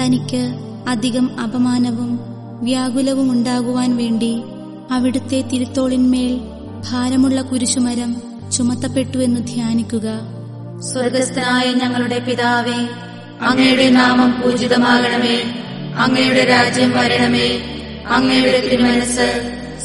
തനിക്ക് അധികം അപമാനവും വ്യാകുലവും ഉണ്ടാകുവാൻ വേണ്ടി അവിടുത്തെ തിരുത്തോളിന്മേൽ ഭാരമുള്ള കുരിശുമരം ചുമത്തപ്പെട്ടുവെന്ന് ധ്യാനിക്കുക. സ്വർഗസ്ഥനായ ഞങ്ങളുടെ പിതാവേ അങ്ങയുടെ നാമം പൂജിതമാകണമേ അങ്ങയുടെ രാജ്യം വരണമേ അങ്ങയുടെ തിരുമനസ്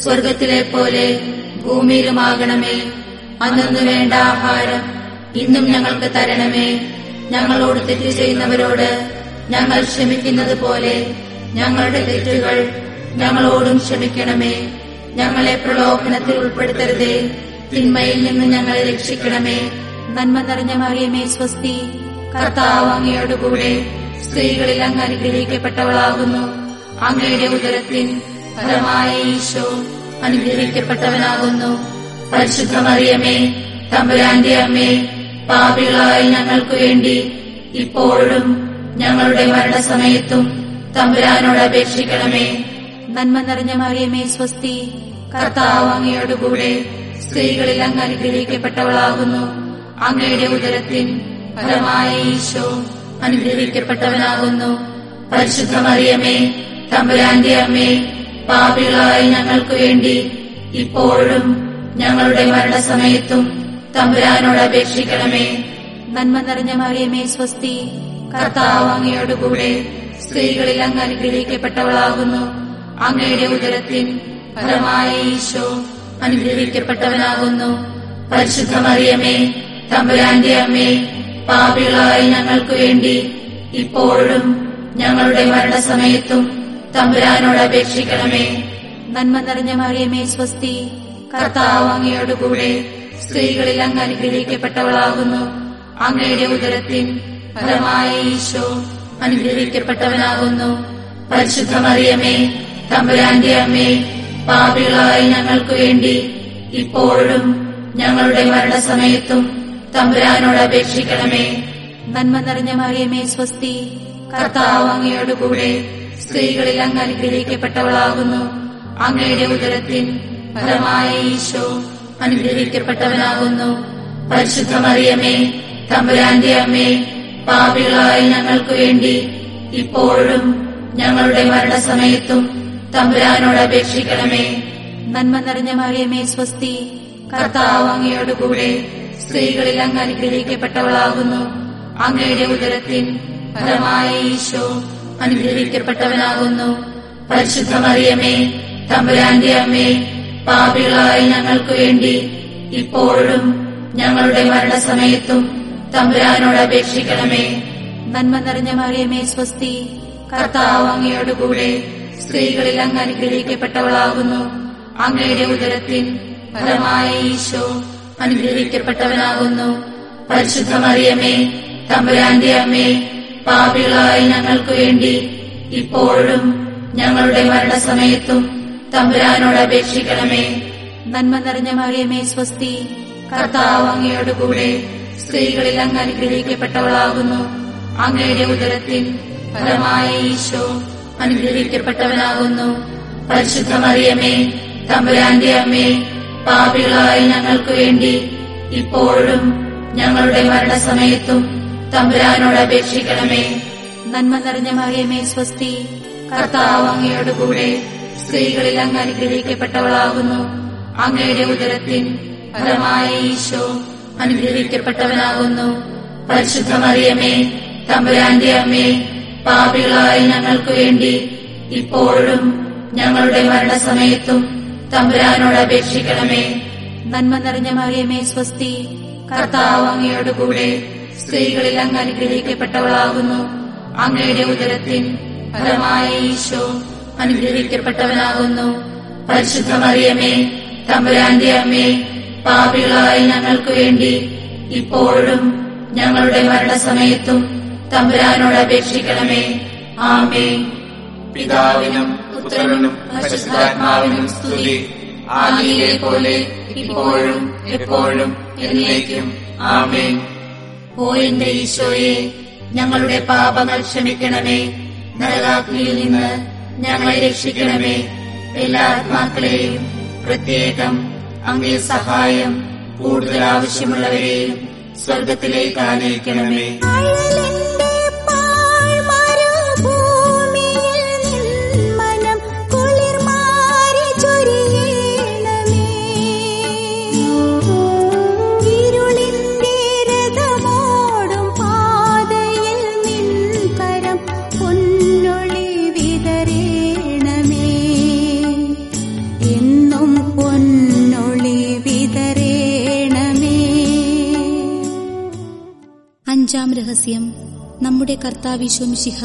സ്വർഗത്തിലെ പോലെ ഭൂമിയിലുമാകണമേ. അന്നു വേണ്ട ആഹാരം. ഇന്നും ഞങ്ങൾക്ക് തരണമേ. ഞങ്ങളോട് തെറ്റ് ചെയ്യുന്നവരോട് ഞങ്ങൾ ക്ഷമിക്കുന്നത് പോലെ ഞങ്ങളുടെ തെറ്റുകൾ ഞങ്ങളോടും ക്ഷമിക്കണമേ. ഞങ്ങളെ പ്രലോഭനത്തിൽ ഉൾപ്പെടുത്തരുതേ. തിന്മയിൽ നിന്ന് ഞങ്ങളെ രക്ഷിക്കണമേ. നന്മ നിറഞ്ഞ മറിയമേ സ്വസ്തി. കർത്താവ് അങ്ങയോട് കൂടെ സ്ത്രീകളിൽ അങ്ങ് അനുഗ്രഹിക്കപ്പെട്ടവളാകുന്നു. അങ്ങയുടെ ഉദരത്തിൻ ഫലമായ ഈശോ അനുഗ്രഹിക്കപ്പെട്ടവനാകുന്നു. പരിശുദ്ധ മറിയമേ തമ്പുരാന്റെ അമ്മേ പാപികളായി ഞങ്ങൾക്കു വേണ്ടി ഇപ്പോഴും ഞങ്ങളുടെ മരണസമയത്തും തമ്പുരാനോട് അപേക്ഷിക്കണമേ. നന്മ നിറഞ്ഞ മറിയമേ സ്വസ്തി കർത്താവ് അങ്ങയോടുകൂടെ സ്ത്രീകളിൽ അങ്ങ് അനുഗ്രഹിക്കപ്പെട്ടവളാകുന്നു. അങ്ങയുടെ ഉദരത്തിൻ ഫലമായ ഈശോ അനുഗ്രഹിക്കപ്പെട്ടവനാകുന്നു. പരിശുദ്ധ മറിയമേ തമ്പുരാന്റെ അമ്മേ പാപികളായി ഞങ്ങൾക്കു വേണ്ടി ഇപ്പോഴും ഞങ്ങളുടെ മരണസമയത്തും തമ്പുരാനോട് അപേക്ഷിക്കണമേ. നന്മ നിറഞ്ഞ മറിയമേ സ്വസ്തി. കർത്താവ് സ്ത്രീകളിൽ അങ്ങ് അനുഗ്രഹിക്കപ്പെട്ടവളാകുന്നു. അങ്ങയുടെ ഉദരത്തിൻ ഫലമായ ഈശോ അനുഗ്രഹിക്കപ്പെട്ടവനാകുന്നു. പരിശുദ്ധ മറിയമേ തമ്പുരാന്റെ അമ്മേ പാപികളായ ഞങ്ങൾക്ക് വേണ്ടി ഇപ്പോഴും ഞങ്ങളുടെ മരണസമയത്തും തമ്പുരാനോട് അപേക്ഷിക്കണമേ. നന്മ നിറഞ്ഞ മറിയമേ സ്വസ്തി. കർത്താവ് അങ്ങയോടുകൂടെ സ്ത്രീകളിൽ അങ്ങ് അനുഗ്രഹിക്കപ്പെട്ടവളാകുന്നു. അങ്ങയുടെ ഉദരത്തിൻ ഫലമായ ഈശോ അനുഗ്രഹിക്കപ്പെട്ടവനാകുന്നു. പരിശുദ്ധ മറിയമേ തമ്പുരാന്റെ അമ്മേ പാപികളായ ഞങ്ങൾക്ക് വേണ്ടി ഇപ്പോഴും ഞങ്ങളുടെ മരണസമയത്തും തമ്പുരാനോട് അപേക്ഷിക്കണമേ. നന്മ നിറഞ്ഞ മറിയമേ സ്വസ്തി. കർത്താവ് അങ്ങയോടുകൂടെ സ്ത്രീകളിൽ അങ്ങ് അനുഗ്രഹിക്കപ്പെട്ടവളാകുന്നു. അങ്ങയുടെ ഉദരത്തിൻ ഫലമായ ഈശോ അനുഗ്രഹിക്കപ്പെട്ടവനാകുന്നു. പരിശുദ്ധ മറിയമേ തമ്പുരാന്റെ അമ്മേ പാപികളായ ഞങ്ങൾക്ക് വേണ്ടി ഇപ്പോഴും ഞങ്ങളുടെ മരണസമയത്തും തമ്പുരാനോട് അപേക്ഷിക്കണമേ. നന്മ നിറഞ്ഞ മറിയമേ സ്വസ്തി. കർത്താവ് അങ്ങയോടുകൂടെ സ്ത്രീകളിൽ അങ്ങ് അനുഗ്രഹിക്കപ്പെട്ടവളാകുന്നു. അങ്ങയുടെ ഉദരത്തിൻ ഫലമായ ഈശോ അനുഗ്രഹിക്കപ്പെട്ടവനാകുന്നു. പരിശുദ്ധ മറിയമേ തമ്പുരാന്റെ അമ്മേ പാപികളായ ഞങ്ങൾക്ക് വേണ്ടി ഇപ്പോഴും ഞങ്ങളുടെ മരണസമയത്തും തമ്പുരാനോട് അപേക്ഷിക്കണമേ. നന്മ നിറഞ്ഞ മറിയമേ സ്വസ്തി. കർത്താവ് അങ്ങയോടുകൂടെ സ്ത്രീകളിൽ അങ്ങ് അനുഗ്രഹിക്കപ്പെട്ടവളാകുന്നു. അങ്ങയുടെ ഉദരത്തിൽ ഫലമായ ഈശോ അനുഗ്രഹിക്കപ്പെട്ടവനാകുന്നു. പരിശുദ്ധ മറിയമേ തമ്പുരാന്റെ അമ്മേ പാപികളായ ഞങ്ങൾക്ക് വേണ്ടി ഇപ്പോഴും ഞങ്ങളുടെ മരണസമയത്തും തമ്പുരാനോട് അപേക്ഷിക്കണമേ നന്മ നിറഞ്ഞ മറിയമേ സ്വസ്തി. കർത്താവ് അങ്ങയോടുകൂടെ സ്ത്രീകളിൽ അങ്ങ് അനുഗ്രഹിക്കപ്പെട്ടവളാകുന്നു. അങ്ങയുടെ ഉദരത്തിൽ ഫലമായ ഈശോ അനുഗ്രഹിക്കപ്പെട്ടവനാകുന്നു. പരിശുദ്ധ മറിയമേ തമ്പുരാന്റെ അമ്മേ പാപികളായ ഞങ്ങൾക്ക് വേണ്ടി ഇപ്പോഴും ഞങ്ങളുടെ മരണസമയത്തും തമ്പുരാനോട് അപേക്ഷിക്കണമേ നന്മ നിറഞ്ഞ മറിയമേ സ്വസ്തി. കർത്താവ് അങ്ങയോടുകൂടെ സ്ത്രീകളിൽ അങ്ങ് അനുഗ്രഹിക്കപ്പെട്ടവളാകുന്നു. അങ്ങയുടെ ഉദരത്തിൻ ഫലമായ ഈശോ അനുഗ്രഹിക്കപ്പെട്ടവനാകുന്നു. പരിശുദ്ധമറിയമേ തമ്പുരാന്റെ അമ്മേ പാപികളായ ഞങ്ങൾക്ക് വേണ്ടി ഇപ്പോഴും ഞങ്ങളുടെ മരണസമയത്തും തമ്പുരാനോട് അപേക്ഷിക്കണമേ. നന്മ നിറഞ്ഞ മറിയമേ സ്വസ്തി. കർത്താവ് അങ്ങയോടുകൂടെ സ്ത്രീകളിൽ അങ്ങ് അനുഗ്രഹിക്കപ്പെട്ടവളാകുന്നു. അങ്ങയുടെ ഉദരത്തിൻ ഫലമായ ഈശോ അനുഗ്രഹിക്കപ്പെട്ടവനാകുന്നു. പരിശുദ്ധമറിയമേ തമ്പുരാന്റെ അമ്മേ പാപികളായ ഞങ്ങൾക്ക് വേണ്ടി ഇപ്പോഴും ഞങ്ങളുടെ മരണസമയത്തും തമ്പുരാനോട് അപേക്ഷിക്കണമേ. ആമേ പിതാവിനും പുത്രനും പരിശുദ്ധാത്മാവിനും സ്തുതി. ആദിയിലെ പോലെ ഇപ്പോഴും എപ്പോഴും എന്നേക്കും. ആമേ ഓ എന്റെ ഈശോയെ ഞങ്ങളുടെ പാപങ്ങൾ ക്ഷമിക്കണമേ. നരകാഗ്നിയിൽ നിന്ന് ഞങ്ങളെ രക്ഷിക്കണമേ. എല്ലാ ആത്മാക്കളെയും പ്രത്യേകം അങ്ങേ സഹായം കൂടുതൽ ആവശ്യമുള്ളവരെയും സ്വർഗത്തിലേക്ക് ആനയിക്കണമേ. അഞ്ചാം രഹസ്യം. നമ്മുടെ കർത്താവിശ്വം ശിഹ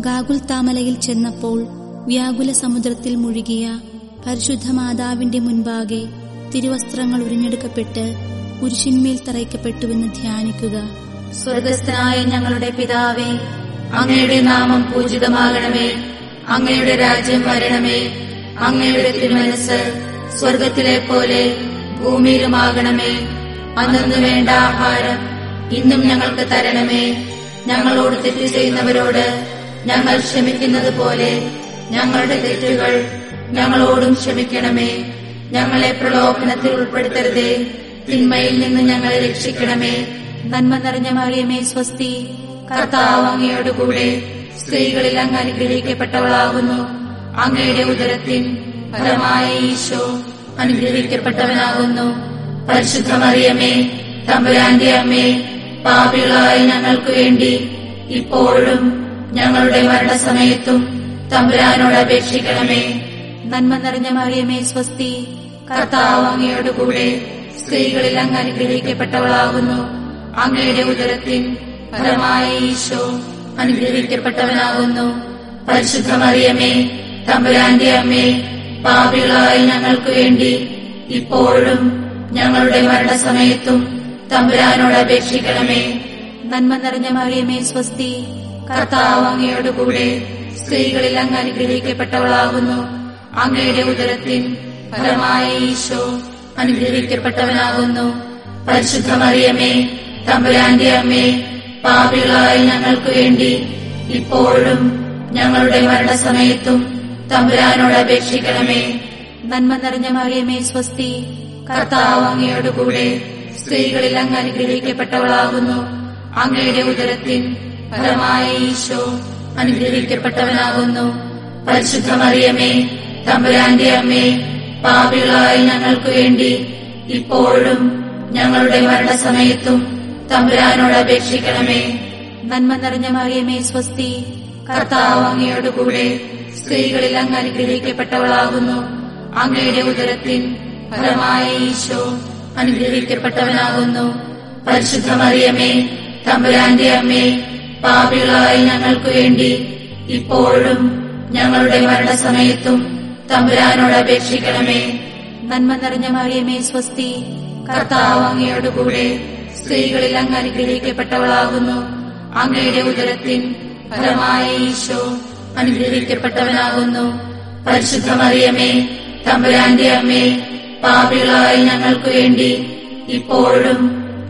ഗാകുൽ താമലയിൽ ചെന്നപ്പോൾ വ്യാകുല സമുദ്രത്തിൽ മുഴുകിയ പരിശുദ്ധ മാതാവിന്റെ മുൻപാകെ തിരുവസ്ത്രങ്ങൾ ഉരിഞ്ഞെടുക്കപ്പെട്ട് കുരിശിന്മേൽ തറയ്ക്കപ്പെട്ടുവെന്ന് ധ്യാനിക്കുക. സ്വർഗസ്ഥനായ ഞങ്ങളുടെ പിതാവേ അങ്ങയുടെ നാമം പൂജിതമാകണമേ അങ്ങയുടെ രാജ്യം വരണമേ അങ്ങയുടെ തിരുമനസ് സ്വർഗത്തിലെ പോലെ ഭൂമിയിലുമാകണമേ. അന്നു വേണ്ട ആഹാരം ഇന്നും ഞങ്ങൾക്ക് തരണമേ. ഞങ്ങളോട് തെറ്റ് ചെയ്യുന്നവരോട് ഞങ്ങൾ ക്ഷമിക്കുന്നത് പോലെ ഞങ്ങളുടെ തെറ്റുകൾ ഞങ്ങളോടും ക്ഷമിക്കണമേ. ഞങ്ങളെ പ്രലോഭനത്തിൽ ഉൾപ്പെടുത്തരുതേ. തിന്മയിൽ നിന്ന് ഞങ്ങളെ രക്ഷിക്കണമേ. നന്മ നിറഞ്ഞ മറിയമേ സ്വസ്തി. കർത്താവ് അങ്ങയോടുകൂടെ സ്ത്രീകളിൽ അങ്ങ് അനുഗ്രഹിക്കപ്പെട്ടവളാകുന്നു. അങ്ങയുടെ ഉദരത്തിൻ ഫലമായ ഈശോ അനുഗ്രഹിക്കപ്പെട്ടവനാകുന്നു. പരിശുദ്ധ മറിയമേ തമ്പുരാന്റെ അമ്മേ പാപികളായ ഞങ്ങൾക്ക് വേണ്ടി ഇപ്പോഴും ഞങ്ങളുടെ മരണസമയത്തും തമ്പുരാനോട് അപേക്ഷിക്കണമേ. നന്മ നിറഞ്ഞ മറിയമേ സ്വസ്തി. കർത്താവ് അങ്ങയോട് കൂടെ സ്ത്രീകളിൽ അങ്ങ് അനുഗ്രഹിക്കപ്പെട്ടവളാകുന്നു. അങ്ങയുടെ ഉദരത്തിൽ ഫലമായ ഈശോ അനുഗ്രഹിക്കപ്പെട്ടവനാകുന്നു. പരിശുദ്ധ മറിയമേ തമ്പുരാന്റെ അമ്മേ പാപികളായ ഞങ്ങൾക്ക് വേണ്ടി ഇപ്പോഴും ഞങ്ങളുടെ മരണസമയത്തും തമ്പുരാനോട് അപേക്ഷിക്കണമേ നന്മ നിറഞ്ഞ മറിയമേ സ്വസ്തി. കർത്താവ് അങ്ങയോട് കൂടെ സ്ത്രീകളിൽ അങ്ങ് അനുഗ്രഹിക്കപ്പെട്ടവളാകുന്നു. അങ്ങയുടെ ഉദരത്തിൻ ഫലമായ ഈശോ അനുഗ്രഹിക്കപ്പെട്ടവനാകുന്നു. പരിശുദ്ധ മറിയമേ തമ്പുരാന്റെ അമ്മേ പാപികളായ ഞങ്ങൾക്ക് വേണ്ടി ഇപ്പോഴും ഞങ്ങളുടെ മരണസമയത്തും തമ്പുരാനോട് അപേക്ഷിക്കണമേ നന്മ നിറഞ്ഞ മറിയമേ സ്വസ്തി. കർത്താവ് അങ്ങയോട് കൂടെ സ്ത്രീകളിൽ അങ്ങ് അനുഗ്രഹിക്കപ്പെട്ടവളാകുന്നു. അങ്ങയുടെ ഉദരത്തിൽ ഫലമായ ഈശോ അനുഗ്രഹിക്കപ്പെട്ടവനാകുന്നു. പരിശുദ്ധമറിയമേ തമ്പുരാന്റെ അമ്മേ പാപികളായ ഞങ്ങൾക്ക് വേണ്ടി ഇപ്പോഴും ഞങ്ങളുടെ മരണസമയത്തും തമ്പുരാനോട് അപേക്ഷിക്കണമേ. നന്മ നിറഞ്ഞ മറിയമേ സ്വസ്തി. കർത്താവ് അങ്ങയോട് കൂടെ സ്ത്രീകളിൽ അങ്ങ് അനുഗ്രഹിക്കപ്പെട്ടവളാകുന്നു. അങ്ങയുടെ ഉദരത്തിൻ ഫലമായ ഈശോ അനുഗ്രഹിക്കപ്പെട്ടവനാകുന്നു. പരിശുദ്ധമറിയമേ തമ്പുരാന്റെ അമ്മേ പാപികളായി ഞങ്ങൾക്ക് വേണ്ടി ഇപ്പോഴും ഞങ്ങളുടെ മരണസമയത്തും തമ്പുരാനോട് അപേക്ഷിക്കണമേ. നന്മ നിറഞ്ഞ മറിയമേ സ്വസ്തി. കർത്താവ് അങ്ങയോട് സ്ത്രീകളിൽ അങ്ങ് അനുഗ്രഹിക്കപ്പെട്ടവളാകുന്നു. അങ്ങയുടെ ഉദരത്തിൻ ഫലമായ ഈശോ അനുഗ്രഹിക്കപ്പെട്ടവനാകുന്നു. പരിശുദ്ധമറിയമേ തമ്പുരാന്റെ അമ്മേ പാപികളായ ഞങ്ങൾക്ക് വേണ്ടി ഇപ്പോഴും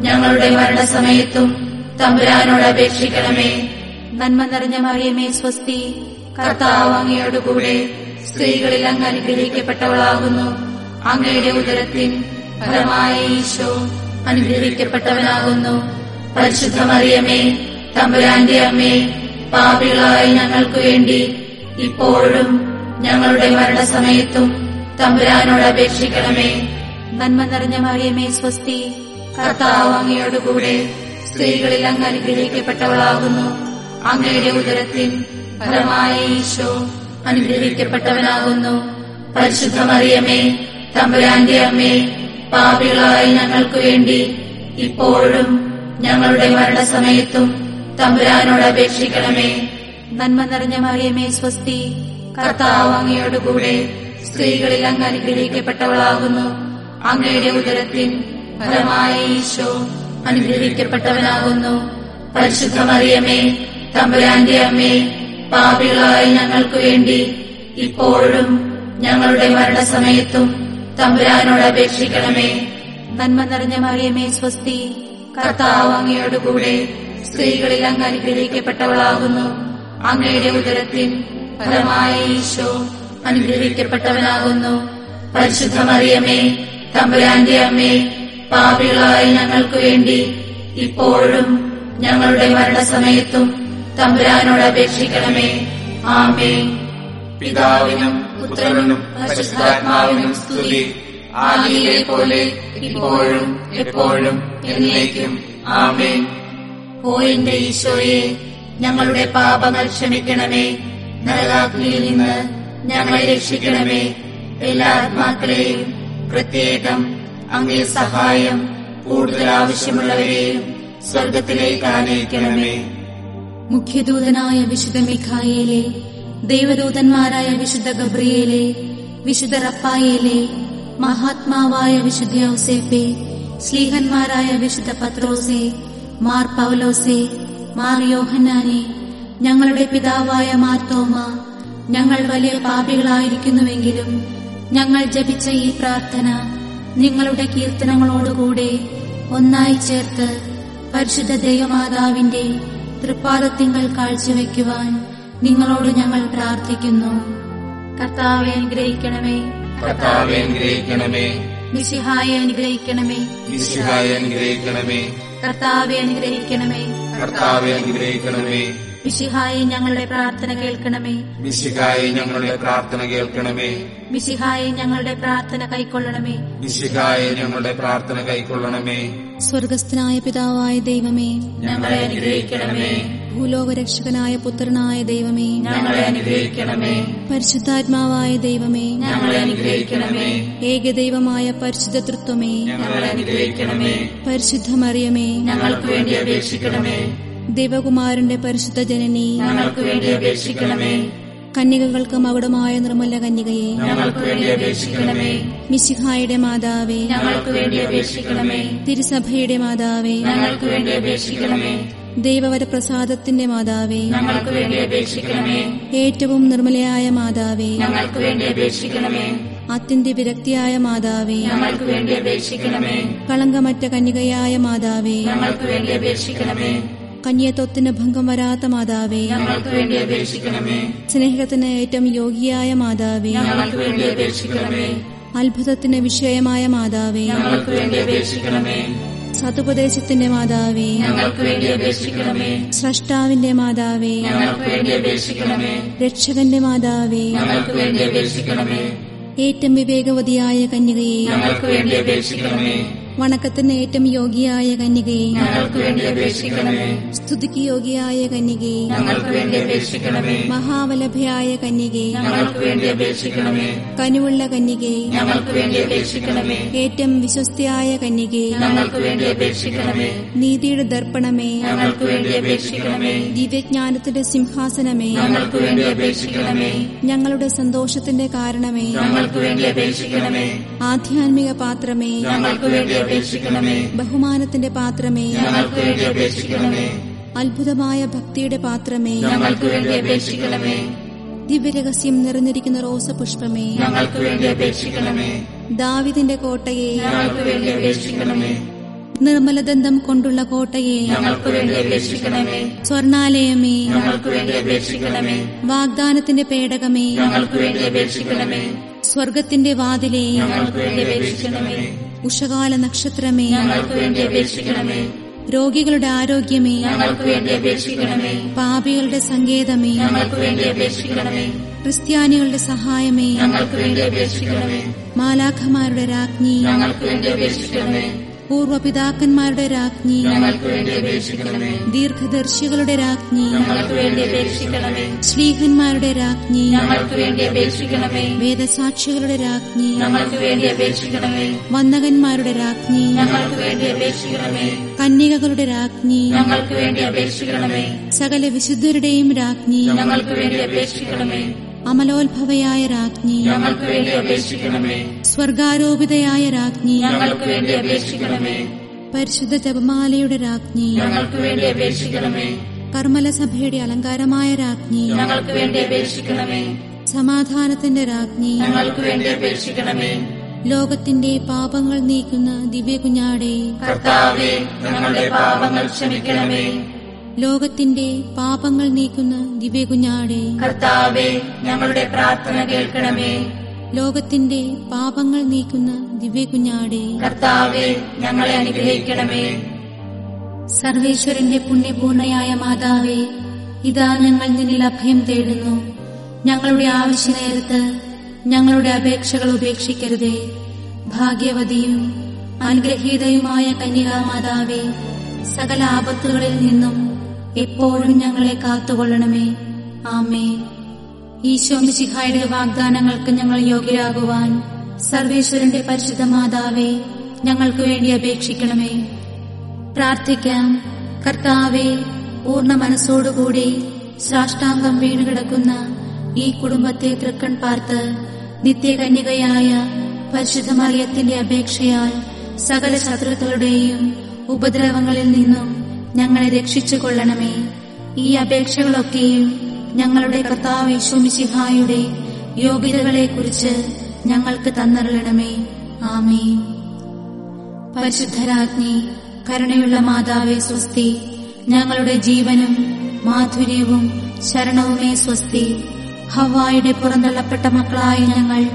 ഞങ്ങളുടെ മരണസമയത്തും തമ്പുരാനോട് അപേക്ഷിക്കണമേ. നന്മ നിറഞ്ഞ മറിയമേ സ്വസ്തി. കർത്താവ് അങ്ങയോട് കൂടെ സ്ത്രീകളിൽ അങ്ങ് അനുഗ്രഹിക്കപ്പെട്ടവളാകുന്നു. അങ്ങയുടെ ഉദരത്തിൻ ഫലമായ ഈശോ അനുഗ്രഹിക്കപ്പെട്ടവനാകുന്നു. പരിശുദ്ധ മറിയമേ തമ്പുരാന്റെ അമ്മേ പാപികളായ ഞങ്ങൾക്ക് വേണ്ടി ഇപ്പോഴും ഞങ്ങളുടെ മരണസമയത്തും തമ്പുരാനോട് അപേക്ഷിക്കണമേ. നന്മ നിറഞ്ഞ മറിയമേ സ്വസ്തി. കർത്താവ് അങ്ങയോടുകൂടെ സ്ത്രീകളിൽ അങ്ങ് അനുഗ്രഹിക്കപ്പെട്ടവളാകുന്നു. അങ്ങയുടെ ഉദരത്തിൽ ഫലമായ ഈശോ അനുഗ്രഹിക്കപ്പെട്ടവനാകുന്നു. പരിശുദ്ധ മറിയമേ തമ്പുരാന്റെ അമ്മേ പാപികളായ ഞങ്ങൾക്ക് വേണ്ടി ഇപ്പോഴും ഞങ്ങളുടെ മരണസമയത്തും തമ്പുരാനോട് അപേക്ഷിക്കണമേ. നന്മ നിറഞ്ഞ മറിയമേ സ്വസ്തി. കർത്താവ് അങ്ങയോട് കൂടെ സ്ത്രീകളിൽ അങ്ങ് അനുഗ്രഹിക്കപ്പെട്ടവളാകുന്നു. അങ്ങയുടെ ഉദരത്തിൻ ഫലമായ ഈശോ അനുഗ്രഹിക്കപ്പെട്ടവനാകുന്നു. പരിശുദ്ധമറിയമേ തമ്പുരാന്റെ അമ്മേ പാപികളായ ഞങ്ങൾക്ക് വേണ്ടി ഇപ്പോഴും ഞങ്ങളുടെ മരണസമയത്തും തമ്പുരാനോട് അപേക്ഷിക്കണമേ. നന്മ നിറഞ്ഞ മറിയമേ സ്വസ്തി. കർത്താവ് അങ്ങയോട് കൂടെ സ്ത്രീകളിൽ അങ്ങ് അനുഗ്രഹിക്കപ്പെട്ടവളാകുന്നു. അങ്ങയുടെ ഉദരത്തിൻ ഫലമായ ഈശോ അനുഗ്രഹിക്കപ്പെട്ടവനാകുന്നു. പരിശുദ്ധമറിയമേ തമ്പുരാന്റെ അമ്മേ പാപികളായ ഞങ്ങൾക്ക് വേണ്ടി ഇപ്പോഴും ഞങ്ങളുടെ മരണസമയത്തും തമ്പുരാനോട് അപേക്ഷിക്കണമേ. ആമേ പിതാവിനും പുത്രനും പരിശുദ്ധാത്മാവിനും സ്തുതി. ആദിയിലെ പോലെ ഇപ്പോഴും എപ്പോഴും എന്നേക്കും. ആമേ ഓ എന്റെ ഈശോയെ ഞങ്ങളുടെ പാപങ്ങൾ ക്ഷമിക്കണമേ. നരകാഗ്നിയിൽ നിന്ന് ഞങ്ങളെ രക്ഷിക്കണമേ. എല്ലാ ആത്മാക്കളെയും പ്രത്യേകം അങ്ങേ സഹായം കൂടുതൽ ആവശ്യമുള്ളവരെയും സ്വർഗത്തിലേക്ക് ആനയിക്കണമേ. മുഖ്യദൂതനായ വിശുദ്ധ മിഖായേലെ ദൈവദൂതന്മാരായ വിശുദ്ധ ഗബ്രിയേലെ വിശുദ്ധ റപ്പായേലെ മഹാത്മാവായ വിശുദ്ധ ഔസേപ്പെ ശ്ലീഹന്മാരായ വിശുദ്ധ പത്രോസെ മാർ പൗലോസെ മാർ യോഹന്നാനെ ഞങ്ങളുടെ പിതാവായ മാർത്തോമ ഞങ്ങൾ വലിയ പാപികളായിരിക്കുന്നുവെങ്കിലും ഞങ്ങൾ ജപിച്ച ഈ പ്രാർത്ഥന നിങ്ങളുടെ കീർത്തനങ്ങളോടുകൂടെ ഒന്നായി ചേർത്ത് പരിശുദ്ധ ദൈവമാതാവിന്റെ തൃപ്പാദത്തിങ്കൾ കാഴ്ചവെക്കുവാൻ നിങ്ങളോട് ഞങ്ങൾ പ്രാർത്ഥിക്കുന്നു. കർത്താവെ അനുഗ്രഹിക്കണമേ. കർത്താവെ അനുഗ്രഹിക്കണമേ. മിശിഹായെ അനുഗ്രഹിക്കണമേ. വിശുഹായെ അനുഗ്രഹിക്കണമേ. കർത്താവെ അനുഗ്രഹിക്കണമേ. കർത്താവെ അനുഗ്രഹിക്കണമേ. മിശിഹായെ ഞങ്ങളുടെ പ്രാർത്ഥന കേൾക്കണമേ. മിശിഹായി ഞങ്ങളുടെ പ്രാർത്ഥന കേൾക്കണമേ. മിശിഹായി ഞങ്ങളുടെ പ്രാർത്ഥന കൈക്കൊള്ളണമേ. മിശിഹായി ഞങ്ങളുടെ പ്രാർത്ഥന കൈക്കൊള്ളണമേ. സ്വർഗസ്ഥനായ പിതാവായ ദൈവമേ ഞങ്ങളെ അനുഗ്രഹിക്കണമേ. ഭൂലോകരക്ഷകനായ പുത്രനായ ദൈവമേ ഞങ്ങളെ അനുഗ്രഹിക്കണമേ. പരിശുദ്ധാത്മാവായ ദൈവമേ ഞങ്ങളെ അനുഗ്രഹിക്കണമേ. ഏകദൈവമായ പരിശുദ്ധ തൃത്വമേ ഞങ്ങളെ അനുഗ്രഹിക്കണമേ. പരിശുദ്ധ മറിയമേ ഞങ്ങൾക്ക് വേണ്ടി അപേക്ഷിക്കണമേ. ദേവകുമാരന്റെ പരിശുദ്ധ ജനനി ഞങ്ങൾക്ക് വേണ്ടി അപേക്ഷിക്കണമേ. കന്യകകൾക്ക് മകുടമായ നിർമ്മല കന്യകയെ ഞങ്ങൾക്ക് വേണ്ടി അപേക്ഷിക്കണമേ. മിശിഹായുടെ മാതാവേ ഞങ്ങൾക്ക് വേണ്ടി അപേക്ഷിക്കണമേ. തിരുസഭയുടെ മാതാവേ ഞങ്ങൾക്ക് വേണ്ടി അപേക്ഷിക്കണമേ. ദൈവവര പ്രസാദത്തിന്റെ മാതാവേ ഞങ്ങൾക്ക് വേണ്ടി അപേക്ഷിക്കണമേ. ഏറ്റവും നിർമ്മലയായ മാതാവേ ഞങ്ങൾക്ക് വേണ്ടി അപേക്ഷിക്കണമേ. അത്യന്തി വിരക്തിയായ മാതാവേ ഞങ്ങൾക്ക് വേണ്ടി അപേക്ഷിക്കണമേ. കളങ്കമറ്റ കന്യകയായ മാതാവേ ഞങ്ങൾക്ക് വേണ്ടി അപേക്ഷിക്കണമേ. കന്യത്വത്തിന് ഭംഗം വരാത്ത മാതാവേ സ്നേഹത്തിന് ഏറ്റവും യോഗിയായ മാതാവേ അത്ഭുതത്തിന് വിഷയമായ മാതാവേ സതുപദേശത്തിന്റെ മാതാവേ സ്രഷ്ടാവിന്റെ മാതാവേ രക്ഷകന്റെ മാതാവേ ഏറ്റവും വിവേകവതിയായ കന്യകയെ വണക്കത്തിന് ഏറ്റവും യോഗിയായ കന്യകയെ ഞങ്ങൾക്ക് വേണ്ടി അപേക്ഷിക്കണമേ. സ്തുതിക്ക് യോഗിയായ കന്യകയെ ഞങ്ങൾക്ക് വേണ്ടി അപേക്ഷിക്കണമേ. മഹാവലഭയായ കന്യകയെ ഞങ്ങൾക്ക് വേണ്ടി അപേക്ഷിക്കണമേ. കനുവുള്ള കന്യകയെ ഞങ്ങൾക്ക് വേണ്ടി അപേക്ഷിക്കണമേ. ഏറ്റവും വിശ്വസ്തയായ കന്യകയെ ഞങ്ങൾക്ക് വേണ്ടി അപേക്ഷിക്കണമേ. നീതിയുടെ ദർപ്പണമേ. ഞങ്ങൾക്ക് വേണ്ടി അപേക്ഷിക്കണമേ. ദിവ്യജ്ഞാനത്തിന്റെ സിംഹാസനമേ. ഞങ്ങൾക്ക് വേണ്ടി അപേക്ഷിക്കണമേ. ഞങ്ങളുടെ സന്തോഷത്തിന്റെ കാരണമേ. ഞങ്ങൾക്ക് വേണ്ടി അപേക്ഷിക്കണമേ. ആധ്യാത്മിക പാത്രമേ. ഞങ്ങൾക്ക് വേണ്ടി അപേക്ഷിക്കണമേ. ബഹുമാനത്തിന്റെ പാത്രമേ. ഞങ്ങൾക്ക് വേണ്ടി അപേക്ഷിക്കണമേ. അത്ഭുതമായ ഭക്തിയുടെ പാത്രമേ. ഞങ്ങൾക്ക് വേണ്ടി അപേക്ഷിക്കണമേ. ദിവ്യരഹസ്യം നിറഞ്ഞിരിക്കുന്ന റോസപുഷ്പമേ. ഞങ്ങൾക്ക് വേണ്ടി അപേക്ഷിക്കണമേ. ദാവിദിന്റെ കോട്ടയെ. ഞങ്ങൾക്ക് വേണ്ടി അപേക്ഷിക്കണമേ. നിർമ്മലദന്തം കൊണ്ടുള്ള കോട്ടയെ. ഞങ്ങൾക്ക് വേണ്ടി അപേക്ഷിക്കണമേ. സ്വർണാലയമേ ഞങ്ങൾക്ക് വേണ്ടി അപേക്ഷിക്കണമേ. വാഗ്ദാനത്തിന്റെ പേടകമേ. ഞങ്ങൾക്ക് വേണ്ടി അപേക്ഷിക്കണമേ. സ്വർഗത്തിന്റെ വാതിലേ. ഞങ്ങൾക്ക് വേണ്ടി അപേക്ഷിക്കണമേ. ഉഷകാല നക്ഷത്രമേ ഞങ്ങൾക്ക് വേണ്ടി അപേക്ഷിക്കണമേ. രോഗികളുടെ ആരോഗ്യമേ ഞങ്ങൾക്ക് വേണ്ടി അപേക്ഷിക്കണമേ. പാപികളുടെ സങ്കേതമേ ഞങ്ങൾക്ക് വേണ്ടി അപേക്ഷിക്കണമേ. ക്രിസ്ത്യാനികളുടെ സഹായമേ ഞങ്ങൾക്ക് വേണ്ടി അപേക്ഷിക്കണമേ. മാലാഖമാരുടെ രാജ്ഞി ഞങ്ങൾക്ക് വേണ്ടി അപേക്ഷിക്കണമേ. പൂർവപിതാക്കന്മാരുടെ രാജ്ഞി. ഞങ്ങൾക്ക് വേണ്ടി അപേക്ഷിക്കണമേ. ദീർഘദർശികളുടെ രാജ്ഞി. ശ്രീഹന്മാരുടെ വേണ്ടി അപേക്ഷിക്കണമേ. ശ്ലീഹന്മാരുടെ രാജ്ഞി. ഞങ്ങൾക്ക് വേണ്ടി അപേക്ഷിക്കണമേ. വേദസാക്ഷികളുടെ രാജ്ഞി. ഞങ്ങൾക്ക് വേണ്ടി അപേക്ഷിക്കണമേ. വന്ദകന്മാരുടെ രാജ്ഞി. ഞങ്ങൾക്ക് വേണ്ടി അപേക്ഷിക്കണമേ. കന്യകകളുടെ രാജ്ഞി. ഞങ്ങൾക്ക് വേണ്ടി അപേക്ഷിക്കണമേ. സകല വിശുദ്ധരുടെയും രാജ്ഞി. ഞങ്ങൾക്ക് വേണ്ടി അപേക്ഷിക്കണമേ. അമലോത്ഭവയായ രാജ്ഞി. ഞങ്ങൾക്ക് വേണ്ടി അപേക്ഷിക്കണമേ. സ്വർഗാരോപിതയായ രാജ്ഞി. ഞങ്ങൾക്ക് വേണ്ടി അപേക്ഷിക്കണമേ. പരിശുദ്ധ ജപമാലയുടെ രാജ്ഞി. ഞങ്ങൾക്ക് വേണ്ടി അപേക്ഷിക്കണമേ. കർമ്മലസഭയുടെ അലങ്കാരമായ രാജ്ഞി. ഞങ്ങൾക്ക് വേണ്ടി അപേക്ഷിക്കണമേ. സമാധാനത്തിന്റെ രാജ്ഞി. ഞങ്ങൾക്ക് വേണ്ടി അപേക്ഷിക്കണമേ. ലോകത്തിന്റെ പാപങ്ങൾ നീക്കുന്ന ദിവ്യ കുഞ്ഞാടെ കർത്താവേ ഞങ്ങളുടെ പാപങ്ങൾ ക്ഷമിക്കണമേ. ലോകത്തിന്റെ പാപങ്ങൾ നീക്കുന്ന ദിവ്യകുഞ്ഞാടെ. കർത്താവേ ഞങ്ങളുടെ പ്രാർത്ഥന കേൾക്കണമേ. ലോകത്തിന്റെ പാപങ്ങൾ നീക്കുന്ന ദിവ്യകുഞ്ഞാടെ. കർത്താവെ ഞങ്ങളെ അനുഗ്രഹിക്കണമേ. സർവേശ്വരന്റെ പുണ്യപൂർണയായ മാതാവേ ഇതാ ഞങ്ങൾ നിന്നിൽ അഭയം തേടുന്നു. ഞങ്ങളുടെ ആവശ്യ നേരത്ത് ഞങ്ങളുടെ അപേക്ഷകൾ ഉപേക്ഷിക്കരുതേ. ഭാഗ്യവതിയും അനുഗ്രഹീതയുമായ കന്യകാമാതാവേ സകല ആപത്തുകളിൽ നിന്നും എപ്പോഴും ഞങ്ങളെ കാത്തുകൊള്ളണമേ. ആമേ ഈശോ മിശിഹായുടെ വാഗ്ദാനങ്ങൾക്ക് ഞങ്ങൾ യോഗ്യരാകുവാൻ സർവേശ്വരന്റെ പരിശുദ്ധ മാതാവേ ഞങ്ങൾക്ക് വേണ്ടി അപേക്ഷിക്കണമേ. പ്രാർത്ഥിക്കാം. കർത്താവെ പൂർണ മനസ്സോടുകൂടി സാഷ്ടാംഗം വീണുകിടക്കുന്ന ഈ കുടുംബത്തെ തൃക്കൺ പാർത്ത് നിത്യകന്യകയായ പരിശുദ്ധ മറിയത്തിന്റെ അപേക്ഷയാൽ സകല ശത്രുക്കളുടെയും ഉപദ്രവങ്ങളിൽ നിന്നും ഞങ്ങളെ രക്ഷിച്ചു കൊള്ളണമേ ഈ അപേക്ഷകളൊക്കെയും ഞങ്ങളുടെ കർത്താവ് യേശുമിശിഹായുടെ യോഗ്യതകളെക്കുറിച്ച് ഞങ്ങൾക്ക് തന്നറിയണമേ ആമേ പരിശുദ്ധരാജ്ഞി കരുണയുള്ള മാതാവേ സ്വസ്തി ഞങ്ങളുടെ ജീവനും മാധുര്യവും ശരണവുമേ സ്വസ്തി. ഹവായുടെ പുറന്തള്ളപ്പെട്ട മക്കളായ ഞങ്ങൾ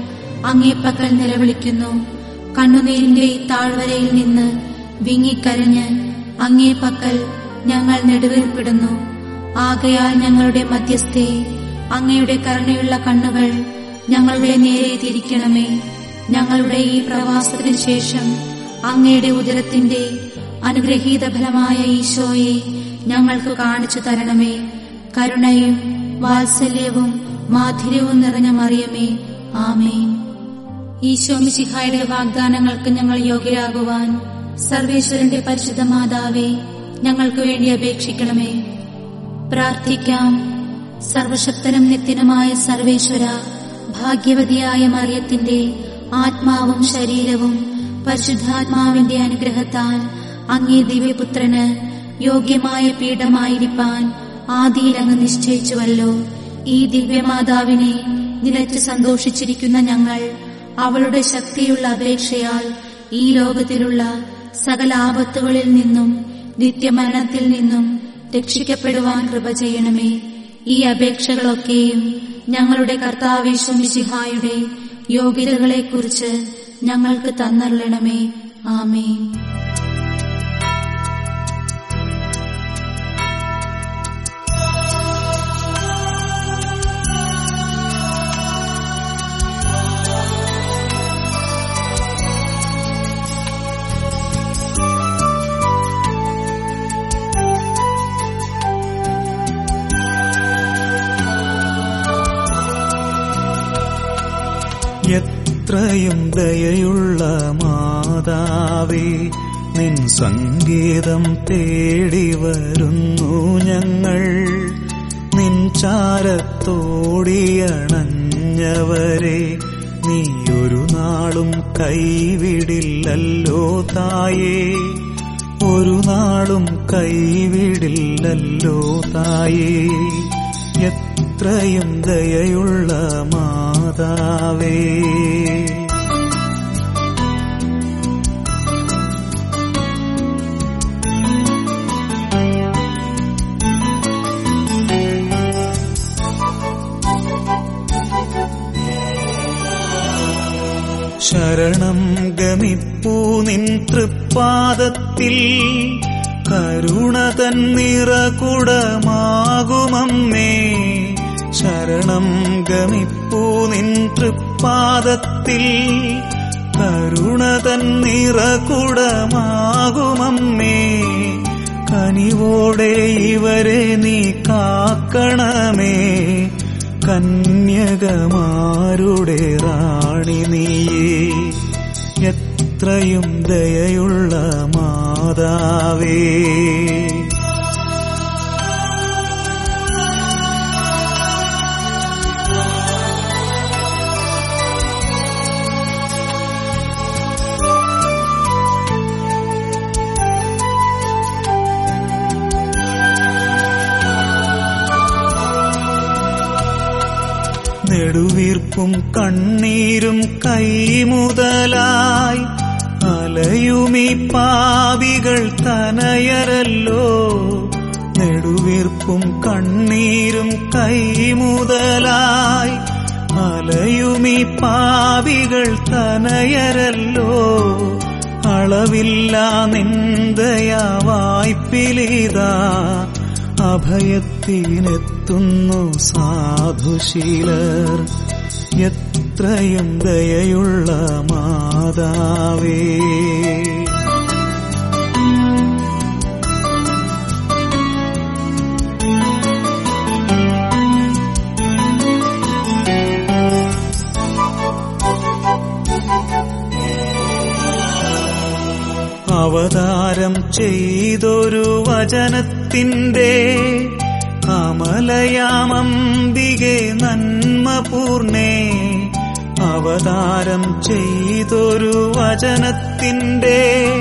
അങ്ങേപ്പക്കൽ നിലവിളിക്കുന്നു. കണ്ണുനീരിന്റെ താഴ്വരയിൽ നിന്ന് വിങ്ങിക്കരഞ്ഞ് അങ്ങേപ്പക്കൽ ഞങ്ങൾ നെടുവേർപ്പെടുന്നു ആകയാൽ ഞങ്ങളുടെ മധ്യസ്ഥെ അങ്ങയുടെ കരുണയുള്ള കണ്ണുകൾ ഞങ്ങളുടെ നേരെ തിരിക്കണമേ. ഞങ്ങളുടെ ഈ പ്രവാസത്തിനു ശേഷം അങ്ങയുടെ ഉദരത്തിന്റെ അനുഗ്രഹീത ഫലമായ ഈശോയെ ഞങ്ങൾക്ക് കാണിച്ചു തരണമേ. കരുണയും വാത്സല്യവും മാധുര്യവും നിറഞ്ഞ മറിയമേ. ആമേ ഈശോ മിശിഹായുടെ വാഗ്ദാനങ്ങൾക്ക് ഞങ്ങൾ യോഗ്യരാകുവാൻ സർവേശ്വരന്റെ പരിശുദ്ധ മാതാവേ ഞങ്ങൾക്ക് വേണ്ടി അപേക്ഷിക്കണമേ. പ്രാർത്ഥിക്കാം. സർവശക്തനും നിത്യനുമായ സർവേശ്വര ഭാഗ്യവതിയായ മറിയത്തിന്റെ ആത്മാവും ശരീരവും പരിശുദ്ധാത്മാവിന്റെ അനുഗ്രഹത്താൽ അങ്ങേ ദിവ്യപുത്രന് യോഗ്യമായ പീഠമായിരിക്കാൻ ആദിയിൽ അങ്ങ് നിശ്ചയിച്ചുവല്ലോ. ഈ ദിവ്യമാതാവിനെ നിലച്ച് സന്തോഷിച്ചിരിക്കുന്ന ഞങ്ങൾ അവളുടെ ശക്തിയുള്ള അപേക്ഷയാൽ ഈ ലോകത്തിലുള്ള സകല ആപത്തുകളിൽ നിന്നും നിത്യമരണത്തിൽ നിന്നും രക്ഷിക്കപ്പെടുവാൻ കൃപ ചെയ്യണമേ. ഈ അപേക്ഷകളൊക്കെയും ഞങ്ങളുടെ കർത്താവേശ്വമിശിഹായുടെ യോഗ്യതകളെക്കുറിച്ച് ഞങ്ങൾക്ക് തന്നറിയണമേ ആമേൻ. എത്രയും ദയയുള്ള മാതാവേ നിൻ സംഗീതം തേടി വരുന്നു ഞങ്ങൾ. നിൻ ചാരത്തോടിയണഞ്ഞവരെ നീ ഒരു നാളും കൈവിടില്ലല്ലോ തായേ. ഒരു നാളും കൈവിടില്ലല്ലോ തായേ. എത്രയും ദയയുള്ള മാതാവേ. ശരണം ഗമിപ്പൂ നിൻ തൃപ്പാദത്തിൽ. കരുണ തന്നിറകുടമാകുമമ്മേ ശരണം ഗമിപ്പൂ നിൻ തൃപ്പാദത്തിൽ. കരുണ തന്നിറകുടമാകുമമ്മേ കനിവോടെ ഇവരെ നീ കാക്കണമേ. കന്യകമാരുടെ റാണി നീയേ. എത്രയും ദയയുള്ള മാതാവേ. നെടുവീർപ്പും കണ്ണീരും കൈമുതലായി അലയുമീ പാവികൾ തനയരല്ലോ. നെടുവീർപ്പും കണ്ണീരും കൈമുതലായി അലയുമീ പാവികൾ തനയരല്ലോ. അളവില്ല നിന്ദയാ വായ്പിലിതാ. അഭയത്തിനെത്തുന്നു സാധുശീലർ. എത്രയും ദയയുള്ള മാതാവേ. അവതാരം ചെയ്തൊരു വചനത്തിന്റെ അമലയാമംബികെ നന്മ പൂർണേ അവതാരം ചെയ്തൊരു വചനത്തിന്റെ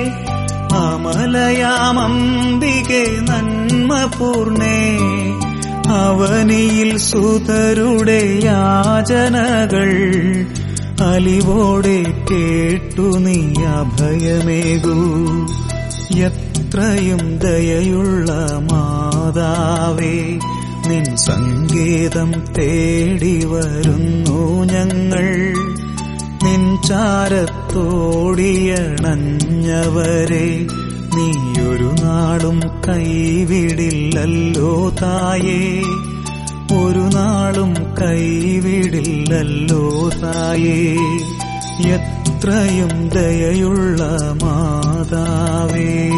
അമലയാമംബികെ നന്മ പൂർണേ അവനിയിൽ സുതരുടെ യാചനകൾ അലിവോടെ കേട്ടു നീ അഭയമേകൂ. എത്രയും ദയയുള്ള മാതാവേ നിൻ സംഗീതം തേടി വരുന്നു ഞങ്ങൾ. ചാരത്തോടിയണഞ്ഞവരെ നീയൊരു നാളും കൈവിടില്ലല്ലോ തായേ. ഒരു നാളും കൈവിടില്ലല്ലോ തായേ. എത്രയും ദയയുള്ള മാതാവേ.